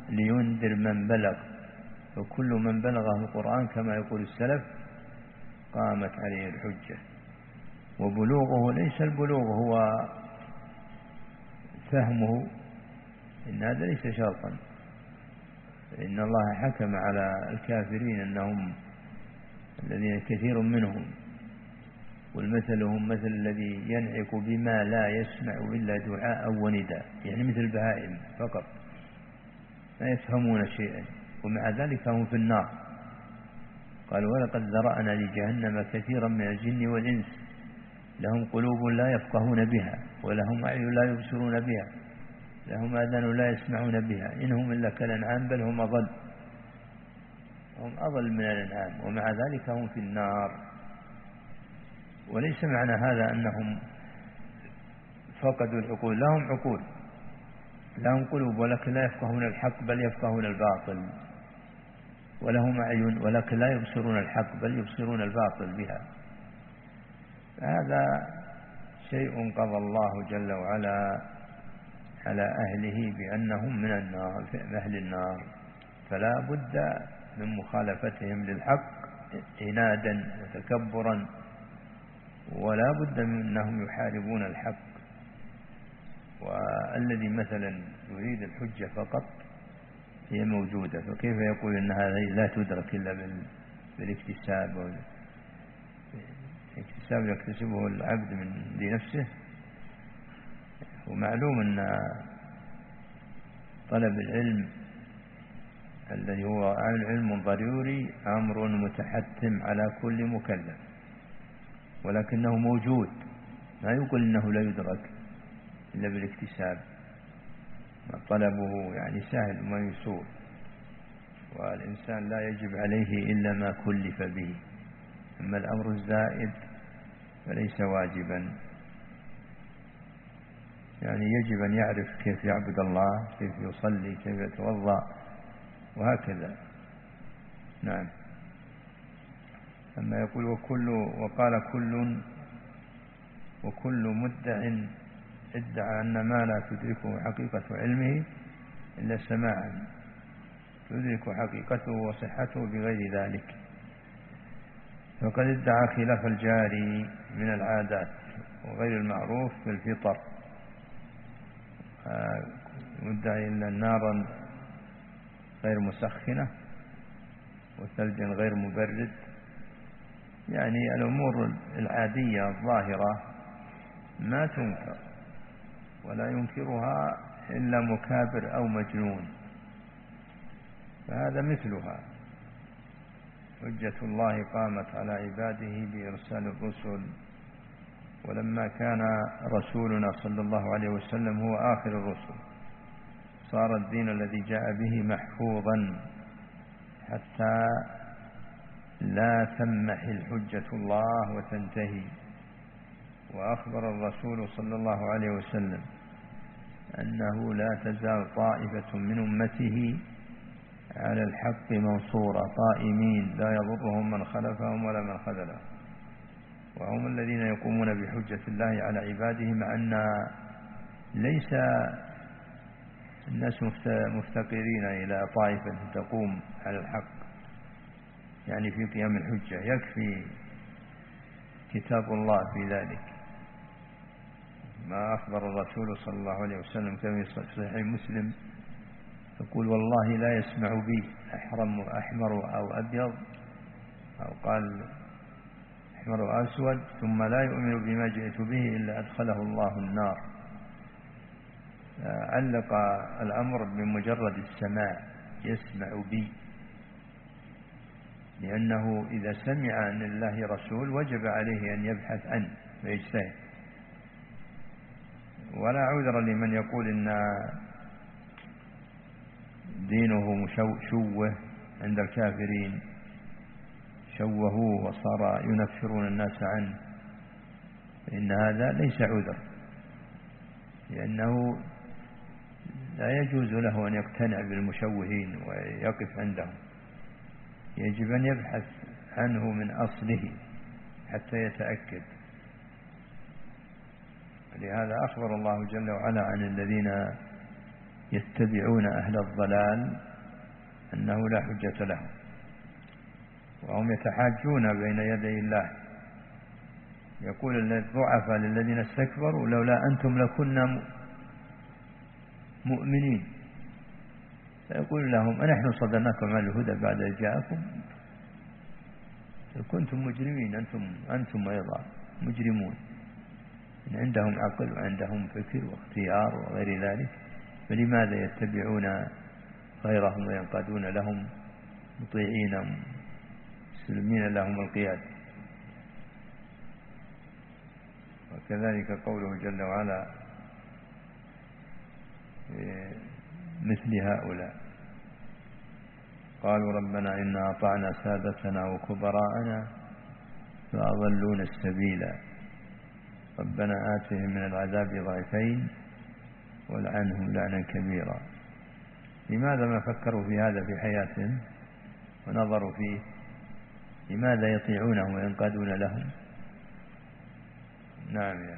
لينذر من بلغ وكل من بلغه القرآن كما يقول السلف قامت عليه الحجة. وبلوغه ليس البلوغ هو فهمه إن هذا ليس شرطا. إن الله حكم على الكافرين أنهم الذين كثير منهم والمثل هم مثل الذي ينعق بما لا يسمع إلا دعاء ونداء يعني مثل البهائم فقط لا يفهمون شيئا ومع ذلك هم في النار. قال ولقد ذرأنا لجهنم كثيرا من الجن والإنس لهم قلوب لا يفقهون بها ولهم أعين لا يبصرون بها لهم آذان لا يسمعون بها إنهم إلا كالأنعام بل هم أضل هم أضل من الأنعام ومع ذلك هم في النار. وليس معنى هذا أنهم فقدوا العقول لهم عقول لهم قلوب ولكن لا يفقهون الحق بل يفقهون الباطل. ولهم أعين ولكن لا يبصرون الحق بل يبصرون الباطل بها. هذا شيء قضى الله جل وعلا على أهله بأنهم من النار أهل النار. فلا بد من مخالفتهم للحق عنادا وتكبرا ولا بد من أنهم يحاربون الحق. والذي مثلا يريد الحجة فقط هي موجودة فكيف يقول أن هذه لا تدرك إلا بالاكتساب؟ الاكتساب يكتسبه العبد من لنفسه ومعلوم أن طلب العلم الذي هو علم ضروري أمر متحتم على كل مكلف ولكنه موجود. ما يقول إنه لا يدرك إلا بالاكتساب. طلبه يعني سهل وميسور والإنسان لا يجب عليه إلا ما كلف به. أما الأمر الزائد فليس واجبا. يعني يجب أن يعرف كيف يعبد الله كيف يصلي كيف يتوضأ وهكذا. نعم. أما يقول وكل وقال كل وكل مدع ادعى أن ما لا تدركه حقيقة علمه إلا سماعا. تدرك حقيقته وصحته بغير ذلك. فقد ادعى خلاف الجاري من العادات وغير المعروف بالفطر. مدعي أن النار غير مسخنة وثلج غير مبرد. يعني الأمور العادية الظاهرة ما تنكر ولا ينكرها إلا مكابر أو مجنون. فهذا مثلها. حجة الله قامت على عباده بإرسال الرسل. ولما كان رسولنا صلى الله عليه وسلم هو آخر الرسل صار الدين الذي جاء به محفوظا حتى لا تمحل حجة الله وتنتهي. وأخبر الرسول صلى الله عليه وسلم أنه لا تزال طائفة من أمته على الحق منصورة قائمين لا يضرهم من خلفهم ولا من خذلهم. وهم الذين يقومون بحجة الله على عباده مع أن ليس الناس مفتقرين إلى طائفة تقوم على الحق. يعني في قيام الحجة يكفي كتاب الله في ذلك. ما أخبر الرسول صلى الله عليه وسلم كما في صحيح مسلم يقول والله لا يسمع بي أحرم أحمر أو أبيض أو قال أحمر أسود ثم لا يؤمن بما جئت به إلا أدخله الله النار. علق الأمر بمجرد السماع يسمع بي. لأنه إذا سمع أن الله رسول وجب عليه أن يبحث عنه ويجتهد. ولا عذر لمن يقول إن دينه مشوه عند الكافرين. شوهوه وصار ينفرون الناس عنه. فإن هذا ليس عذر. لأنه لا يجوز له أن يقتنع بالمشوهين ويقف عندهم. يجب أن يبحث عنه من أصله حتى يتأكد. لهذا أخبر الله جل وعلا عن الذين يتبعون أهل الضلال أنه لا حجة لهم وهم يتحاجون بين يدي الله. يقول الضعفاء للذين استكبروا لولا أنتم لكنا مؤمنين. فيقول لهم أنحن صدرناكم عن الهدى بعد إذ جاءكم. كنتم مجرمين أنتم, أنتم أيضا مجرمون. إن عندهم عقل وعندهم فكر واختيار وغير ذلك. فلماذا يتبعون غيرهم وينقادون لهم مطيعين مسلمين لهم القيادة وكذلك قوله جل وعلا مثل هؤلاء قالوا ربنا إنا أطعنا سادتنا وكبراءنا فأضلون السبيل ربنا آتهم من العذاب ضعفين ولعنهم لعنا كبيرا. لماذا ما فكروا في هذا في حياتهم ونظروا فيه؟ لماذا يطيعونهم وينقادون لهم؟ نعم يا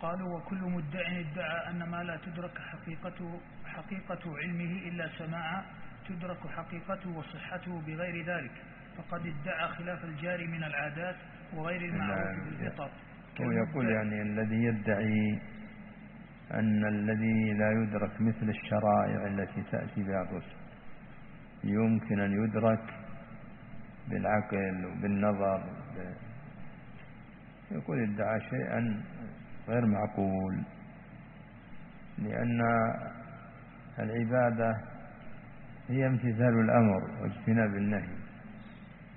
قالوا وكل مدع ادعى أن ما لا تدرك حقيقته حقيقة علمه إلا سماعا تدرك حقيقته وصحته بغير ذلك. فقد ادعى خلاف الجاري من العادات وغير المعروف بالفطر هو يقول يعني الذي يدعي أن الذي لا يدرك مثل الشرائع التي تأتي بها الرسل يمكن أن يدرك بالعقل وبالنظر. يقول ادعى شيئا غير معقول لأن العبادة هي امتثال الأمر واجتناب النهي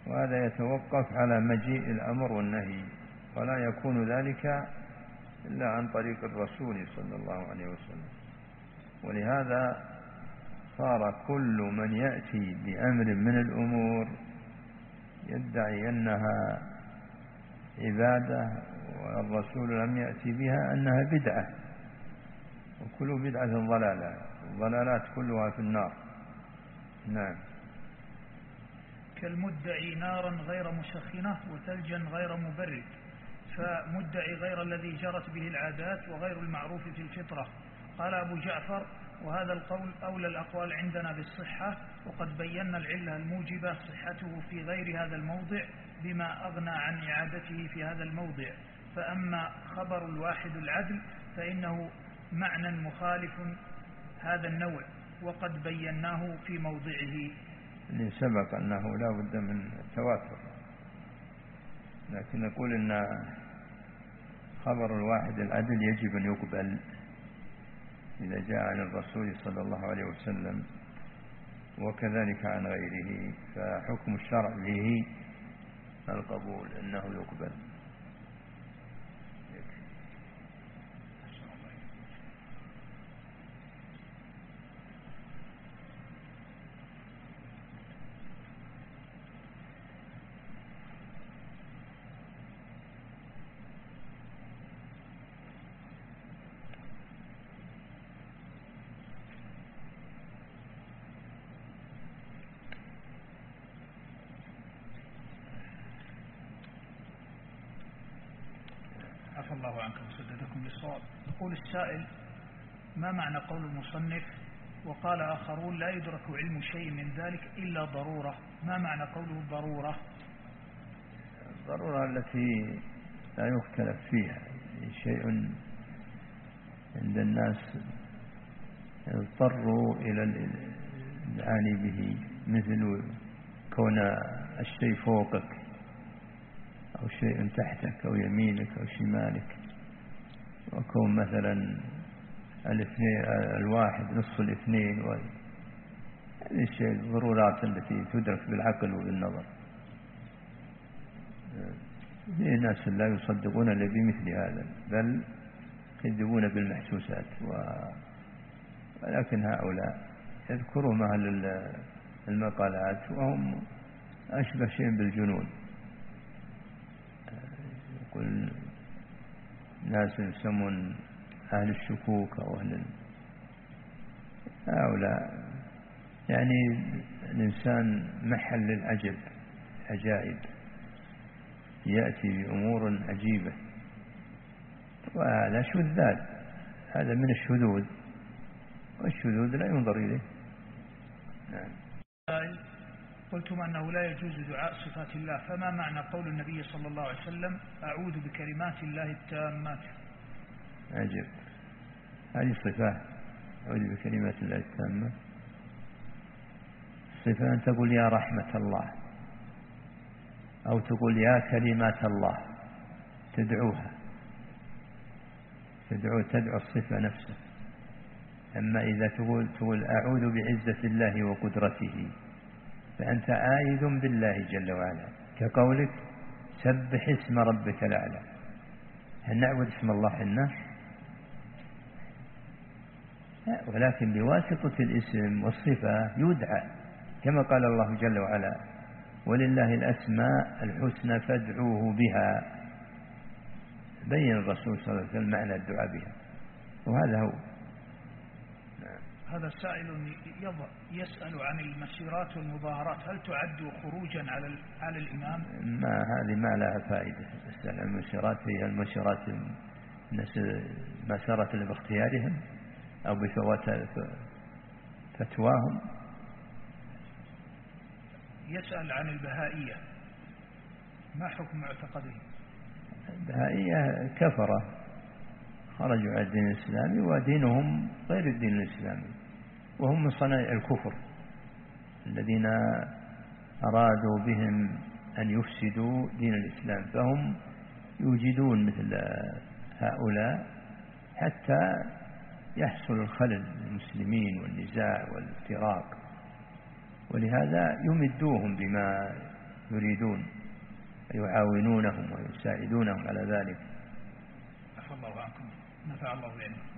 وهذا يتوقف على مجيء الأمر والنهي. ولا يكون ذلك إلا عن طريق الرسول صلى الله عليه وسلم. ولهذا صار كل من يأتي بأمر من الأمور يدعي أنها عبادة والرسول لم يأتي بها أنها بدعة. وكل بدعة ضلالة الضلالات كلها في النار. نعم. كالمدعي نارا غير مسخنة وثلجا غير مبرد. فمدعي غير الذي جرت به العادات وغير المعروف في الفطرة. قال أبو جعفر وهذا القول أولى الأقوال عندنا بالصحة وقد بينا العلة الموجبة صحته في غير هذا الموضع بما أغنى عن إعادته في هذا الموضع. فأما خبر الواحد العدل فإنه معنى مخالف هذا النوع وقد بيناه في موضعه. سبق أنه لا بد من التواتر لكن نقول أن خبر الواحد العدل يجب أن يقبل إذا جاء عن الرسول صلى الله عليه وسلم وكذلك عن غيره فحكم الشرع به القبول أنه يقبل عفى الله عنكم وسددكم للصواب يقول السائل ما معنى قول المصنف؟ وقال آخرون لا يدرك علم شيء من ذلك إلا ضرورة. ما معنى قوله ضرورة؟ الضرورة التي لا يختلف فيها. شيء عند الناس اضطروا إلى العاني به مثل كون الشيء فوقك أو شيء تحتك أو يمينك أو شمالك. وكون مثلا الاثنين الواحد نصف الاثنين هذه الشيء الضرورات التي تدرك بالعقل وبالنظر. في ناس لا يصدقون إلا بمثل هذا بل يكذبون بالمحسوسات و... ولكن هؤلاء يذكرون أهل المقالات وهم أشبه شيء بالجنون. يقول ناس يسمون أهل الشكوك أو أهل هؤلاء. يعني الإنسان محل للعجب عجائب يأتي بأمور عجيبة. وهذا شذاذ. هذا من الشذوذ. والشذوذ لا ينظر إليه. نعم. قلتم أنه لا يجوز دعاء صفات الله فما معنى قول النبي صلى الله عليه وسلم أعوذ بكلمات الله التامات؟ عجب. هذه صفة أعوذ بكلمات الله التامات صفة أن تقول يا رحمة الله أو تقول يا كلمات الله تدعوها. تدعو تدعو الصفة نفسها. أما إذا تقول تقول أعوذ بعزة الله وقدرته. فأنت عائد بالله جل وعلا. كقولك سبح اسم ربك الأعلى. هل نعبد اسم الله الناس ولكن بواسطة الاسم والصفة يدعى. كما قال الله جل وعلا ولله الأسماء الحسنى فادعوه بها. بين الرسول صلى الله عليه وسلم معنى الدعاء بها. وهذا هو. هذا سائل يسأل عن المسيرات والمظاهرات. هل تعد خروجا على على الإمام؟ ما هذه ما لها فائدة. يسأل عن المسيرات هي المسيرات الناس ما سارت إلا باختيارهم أو بفوات فتواهم. يسأل عن البهائية. ما حكم معتقدهم؟ البهائية كفرة. خرجوا عن الدين الإسلامي ودينهم غير الدين الإسلامي. وهم من صنائع الكفر الذين أرادوا بهم أن يفسدوا دين الإسلام فهم يوجدون مثل هؤلاء حتى يحصل الخلل للمسلمين والنزاع والافتراق ولهذا يمدوهم بما يريدون يعاونونهم ويساعدونهم على ذلك. عفى الله عنكم. نفع الله بعلمكم